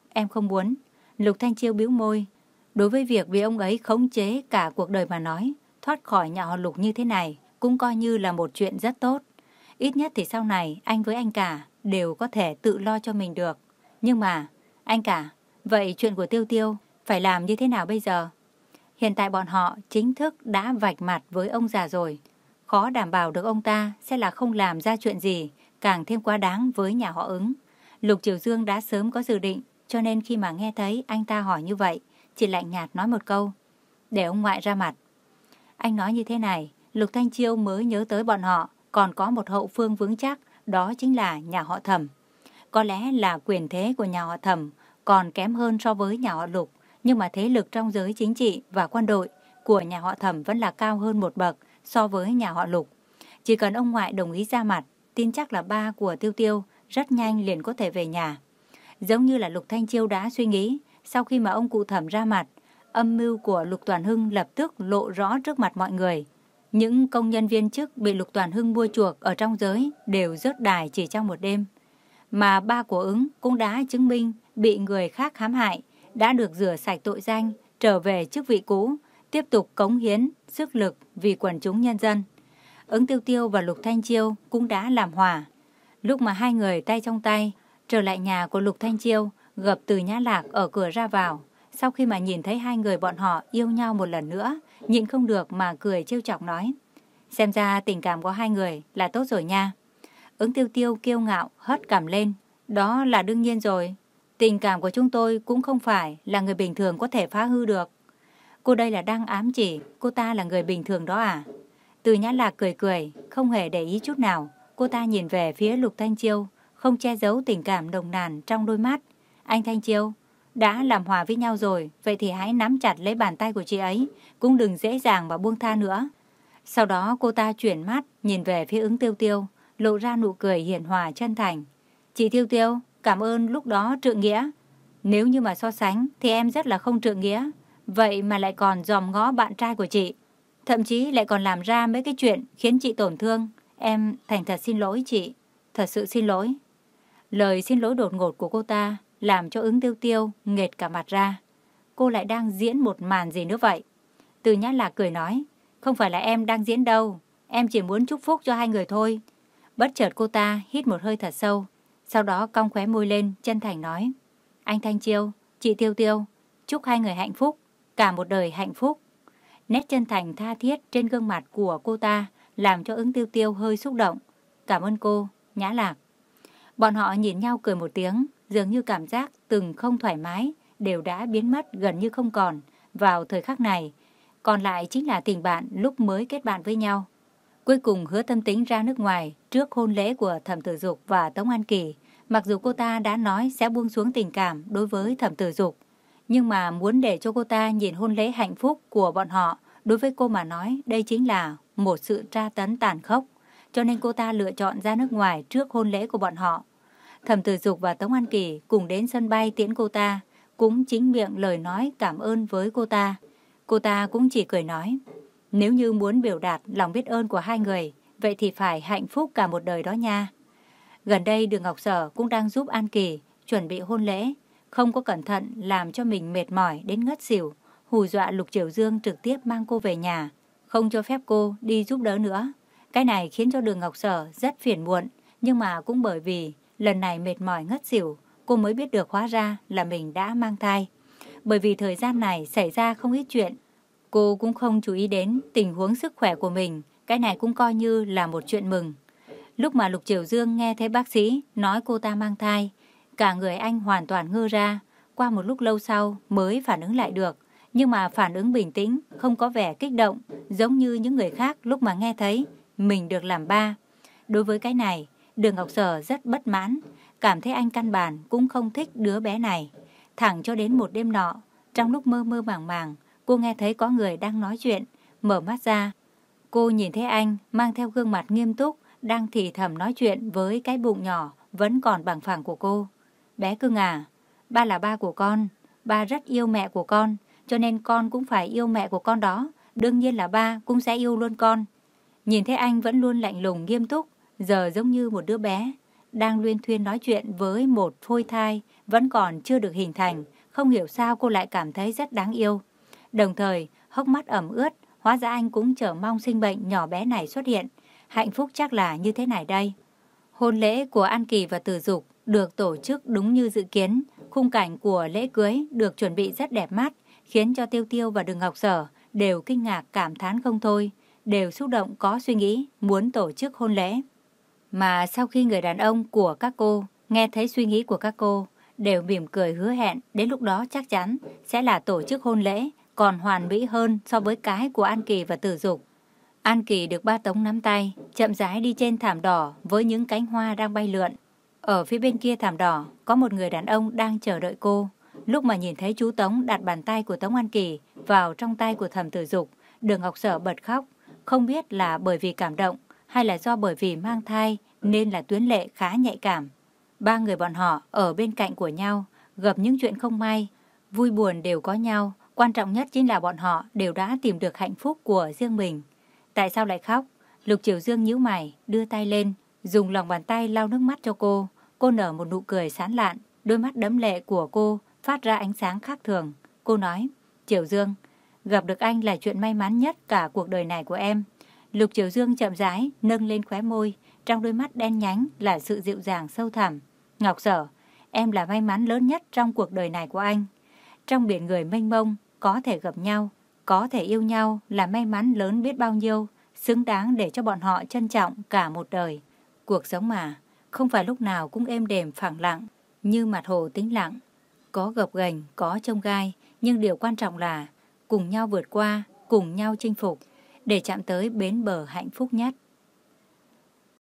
Em không muốn. Lục Thanh Chiêu biếu môi. Đối với việc vì ông ấy khống chế cả cuộc đời mà nói, thoát khỏi nhà họ Lục như thế này cũng coi như là một chuyện rất tốt. Ít nhất thì sau này anh với anh cả đều có thể tự lo cho mình được. Nhưng mà, anh cả, vậy chuyện của Tiêu Tiêu phải làm như thế nào bây giờ? Hiện tại bọn họ chính thức đã vạch mặt với ông già rồi. Khó đảm bảo được ông ta sẽ là không làm ra chuyện gì, càng thêm quá đáng với nhà họ ứng. Lục Triều Dương đã sớm có dự định, cho nên khi mà nghe thấy anh ta hỏi như vậy, chỉ lạnh nhạt nói một câu. Để ông ngoại ra mặt. Anh nói như thế này, Lục Thanh Chiêu mới nhớ tới bọn họ, còn có một hậu phương vững chắc, đó chính là nhà họ thẩm. Có lẽ là quyền thế của nhà họ thẩm còn kém hơn so với nhà họ lục, nhưng mà thế lực trong giới chính trị và quân đội của nhà họ thẩm vẫn là cao hơn một bậc so với nhà họ lục. Chỉ cần ông ngoại đồng ý ra mặt, tin chắc là ba của Tiêu Tiêu rất nhanh liền có thể về nhà. Giống như là Lục Thanh Chiêu đã suy nghĩ, sau khi mà ông cụ thẩm ra mặt, âm mưu của Lục Toàn Hưng lập tức lộ rõ trước mặt mọi người. Những công nhân viên chức bị Lục Toàn Hưng mua chuộc ở trong giới đều rớt đài chỉ trong một đêm. Mà ba của ứng cũng đã chứng minh bị người khác hãm hại, đã được rửa sạch tội danh, trở về chức vị cũ, tiếp tục cống hiến sức lực vì quần chúng nhân dân. Ứng Tiêu Tiêu và Lục Thanh Chiêu cũng đã làm hòa. Lúc mà hai người tay trong tay trở lại nhà của Lục Thanh Chiêu, gặp Từ Nhã Lạc ở cửa ra vào. Sau khi mà nhìn thấy hai người bọn họ yêu nhau một lần nữa, nhịn không được mà cười trêu chọc nói. Xem ra tình cảm của hai người là tốt rồi nha. Ứng tiêu tiêu kiêu ngạo hất cảm lên. Đó là đương nhiên rồi. Tình cảm của chúng tôi cũng không phải là người bình thường có thể phá hư được. Cô đây là đang ám chỉ cô ta là người bình thường đó à? Từ nhã lạc cười cười, không hề để ý chút nào. Cô ta nhìn về phía Lục Thanh Chiêu, không che giấu tình cảm đồng nàn trong đôi mắt. Anh Thanh Chiêu, đã làm hòa với nhau rồi, vậy thì hãy nắm chặt lấy bàn tay của chị ấy, cũng đừng dễ dàng mà buông tha nữa. Sau đó cô ta chuyển mắt, nhìn về phía ứng tiêu tiêu, lộ ra nụ cười hiền hòa chân thành. Chị tiêu tiêu, cảm ơn lúc đó trượng nghĩa. Nếu như mà so sánh thì em rất là không trượng nghĩa. Vậy mà lại còn dòm ngó bạn trai của chị. Thậm chí lại còn làm ra mấy cái chuyện khiến chị tổn thương. Em thành thật xin lỗi chị. Thật sự xin lỗi. Lời xin lỗi đột ngột của cô ta làm cho ứng tiêu tiêu nghệt cả mặt ra. Cô lại đang diễn một màn gì nữa vậy? Từ nhã lạc cười nói, không phải là em đang diễn đâu, em chỉ muốn chúc phúc cho hai người thôi. Bất chợt cô ta hít một hơi thật sâu, sau đó cong khóe môi lên, chân thành nói, anh Thanh Chiêu, chị Tiêu Tiêu, chúc hai người hạnh phúc, cả một đời hạnh phúc. Nét chân thành tha thiết trên gương mặt của cô ta làm cho ứng tiêu tiêu hơi xúc động. Cảm ơn cô, nhã lạc. Bọn họ nhìn nhau cười một tiếng, dường như cảm giác từng không thoải mái đều đã biến mất gần như không còn vào thời khắc này. Còn lại chính là tình bạn lúc mới kết bạn với nhau. Cuối cùng hứa tâm tính ra nước ngoài trước hôn lễ của Thẩm Tử Dục và Tống An Kỳ. Mặc dù cô ta đã nói sẽ buông xuống tình cảm đối với Thẩm Tử Dục, nhưng mà muốn để cho cô ta nhìn hôn lễ hạnh phúc của bọn họ, đối với cô mà nói đây chính là một sự tra tấn tàn khốc. Cho nên cô ta lựa chọn ra nước ngoài trước hôn lễ của bọn họ. Thẩm Tử Dục và Tống An Kỳ cùng đến sân bay tiễn cô ta, cũng chính miệng lời nói cảm ơn với cô ta. Cô ta cũng chỉ cười nói, nếu như muốn biểu đạt lòng biết ơn của hai người, vậy thì phải hạnh phúc cả một đời đó nha. Gần đây Đường Ngọc Sở cũng đang giúp An Kỳ chuẩn bị hôn lễ, không có cẩn thận làm cho mình mệt mỏi đến ngất xỉu, hù dọa Lục Triều Dương trực tiếp mang cô về nhà, không cho phép cô đi giúp đỡ nữa. Cái này khiến cho Đường Ngọc Sở rất phiền muộn, nhưng mà cũng bởi vì lần này mệt mỏi ngất xỉu, cô mới biết được hóa ra là mình đã mang thai. Bởi vì thời gian này xảy ra không ít chuyện, cô cũng không chú ý đến tình huống sức khỏe của mình, cái này cũng coi như là một chuyện mừng. Lúc mà Lục Triều Dương nghe thấy bác sĩ nói cô ta mang thai, cả người anh hoàn toàn ngơ ra, qua một lúc lâu sau mới phản ứng lại được. Nhưng mà phản ứng bình tĩnh, không có vẻ kích động, giống như những người khác lúc mà nghe thấy mình được làm ba. Đối với cái này, Đường Ngọc Sở rất bất mãn, cảm thấy anh căn bản cũng không thích đứa bé này. Thẳng cho đến một đêm nọ, trong lúc mơ mơ màng màng, cô nghe thấy có người đang nói chuyện, mở mắt ra. Cô nhìn thấy anh mang theo gương mặt nghiêm túc, đang thì thầm nói chuyện với cái bụng nhỏ vẫn còn bằng phẳng của cô. Bé cưng à, ba là ba của con, ba rất yêu mẹ của con, cho nên con cũng phải yêu mẹ của con đó. Đương nhiên là ba cũng sẽ yêu luôn con. Nhìn thấy anh vẫn luôn lạnh lùng nghiêm túc, giờ giống như một đứa bé, đang luyên thuyên nói chuyện với một phôi thai vẫn còn chưa được hình thành, không hiểu sao cô lại cảm thấy rất đáng yêu. Đồng thời, hốc mắt ẩm ướt, hóa ra anh cũng chờ mong sinh bệnh nhỏ bé này xuất hiện. Hạnh phúc chắc là như thế này đây. Hôn lễ của An Kỳ và từ Dục được tổ chức đúng như dự kiến. Khung cảnh của lễ cưới được chuẩn bị rất đẹp mắt, khiến cho Tiêu Tiêu và Đường Ngọc Sở đều kinh ngạc cảm thán không thôi, đều xúc động có suy nghĩ muốn tổ chức hôn lễ. Mà sau khi người đàn ông của các cô nghe thấy suy nghĩ của các cô, đều mỉm cười hứa hẹn đến lúc đó chắc chắn sẽ là tổ chức hôn lễ còn hoàn mỹ hơn so với cái của An Kỳ và Tử Dục. An Kỳ được ba tống nắm tay, chậm rãi đi trên thảm đỏ với những cánh hoa đang bay lượn. Ở phía bên kia thảm đỏ, có một người đàn ông đang chờ đợi cô. Lúc mà nhìn thấy chú Tống đặt bàn tay của Tống An Kỳ vào trong tay của thẩm tử dục, đường Ngọc Sở bật khóc. Không biết là bởi vì cảm động hay là do bởi vì mang thai nên là tuyến lệ khá nhạy cảm. Ba người bọn họ ở bên cạnh của nhau, gặp những chuyện không may, vui buồn đều có nhau. Quan trọng nhất chính là bọn họ đều đã tìm được hạnh phúc của riêng mình. Tại sao lại khóc? Lục Triều Dương nhíu mày, đưa tay lên, dùng lòng bàn tay lau nước mắt cho cô. Cô nở một nụ cười sán lạn, đôi mắt đẫm lệ của cô phát ra ánh sáng khác thường. Cô nói, Triều Dương, gặp được anh là chuyện may mắn nhất cả cuộc đời này của em. Lục Triều Dương chậm rãi, nâng lên khóe môi, trong đôi mắt đen nhánh là sự dịu dàng sâu thẳm. Ngọc Sở, em là may mắn lớn nhất trong cuộc đời này của anh. Trong biển người mênh mông, có thể gặp nhau, có thể yêu nhau là may mắn lớn biết bao nhiêu, xứng đáng để cho bọn họ trân trọng cả một đời. Cuộc sống mà, không phải lúc nào cũng êm đềm phẳng lặng, như mặt hồ tĩnh lặng. Có gập gành, có trông gai, nhưng điều quan trọng là cùng nhau vượt qua, cùng nhau chinh phục, để chạm tới bến bờ hạnh phúc nhất.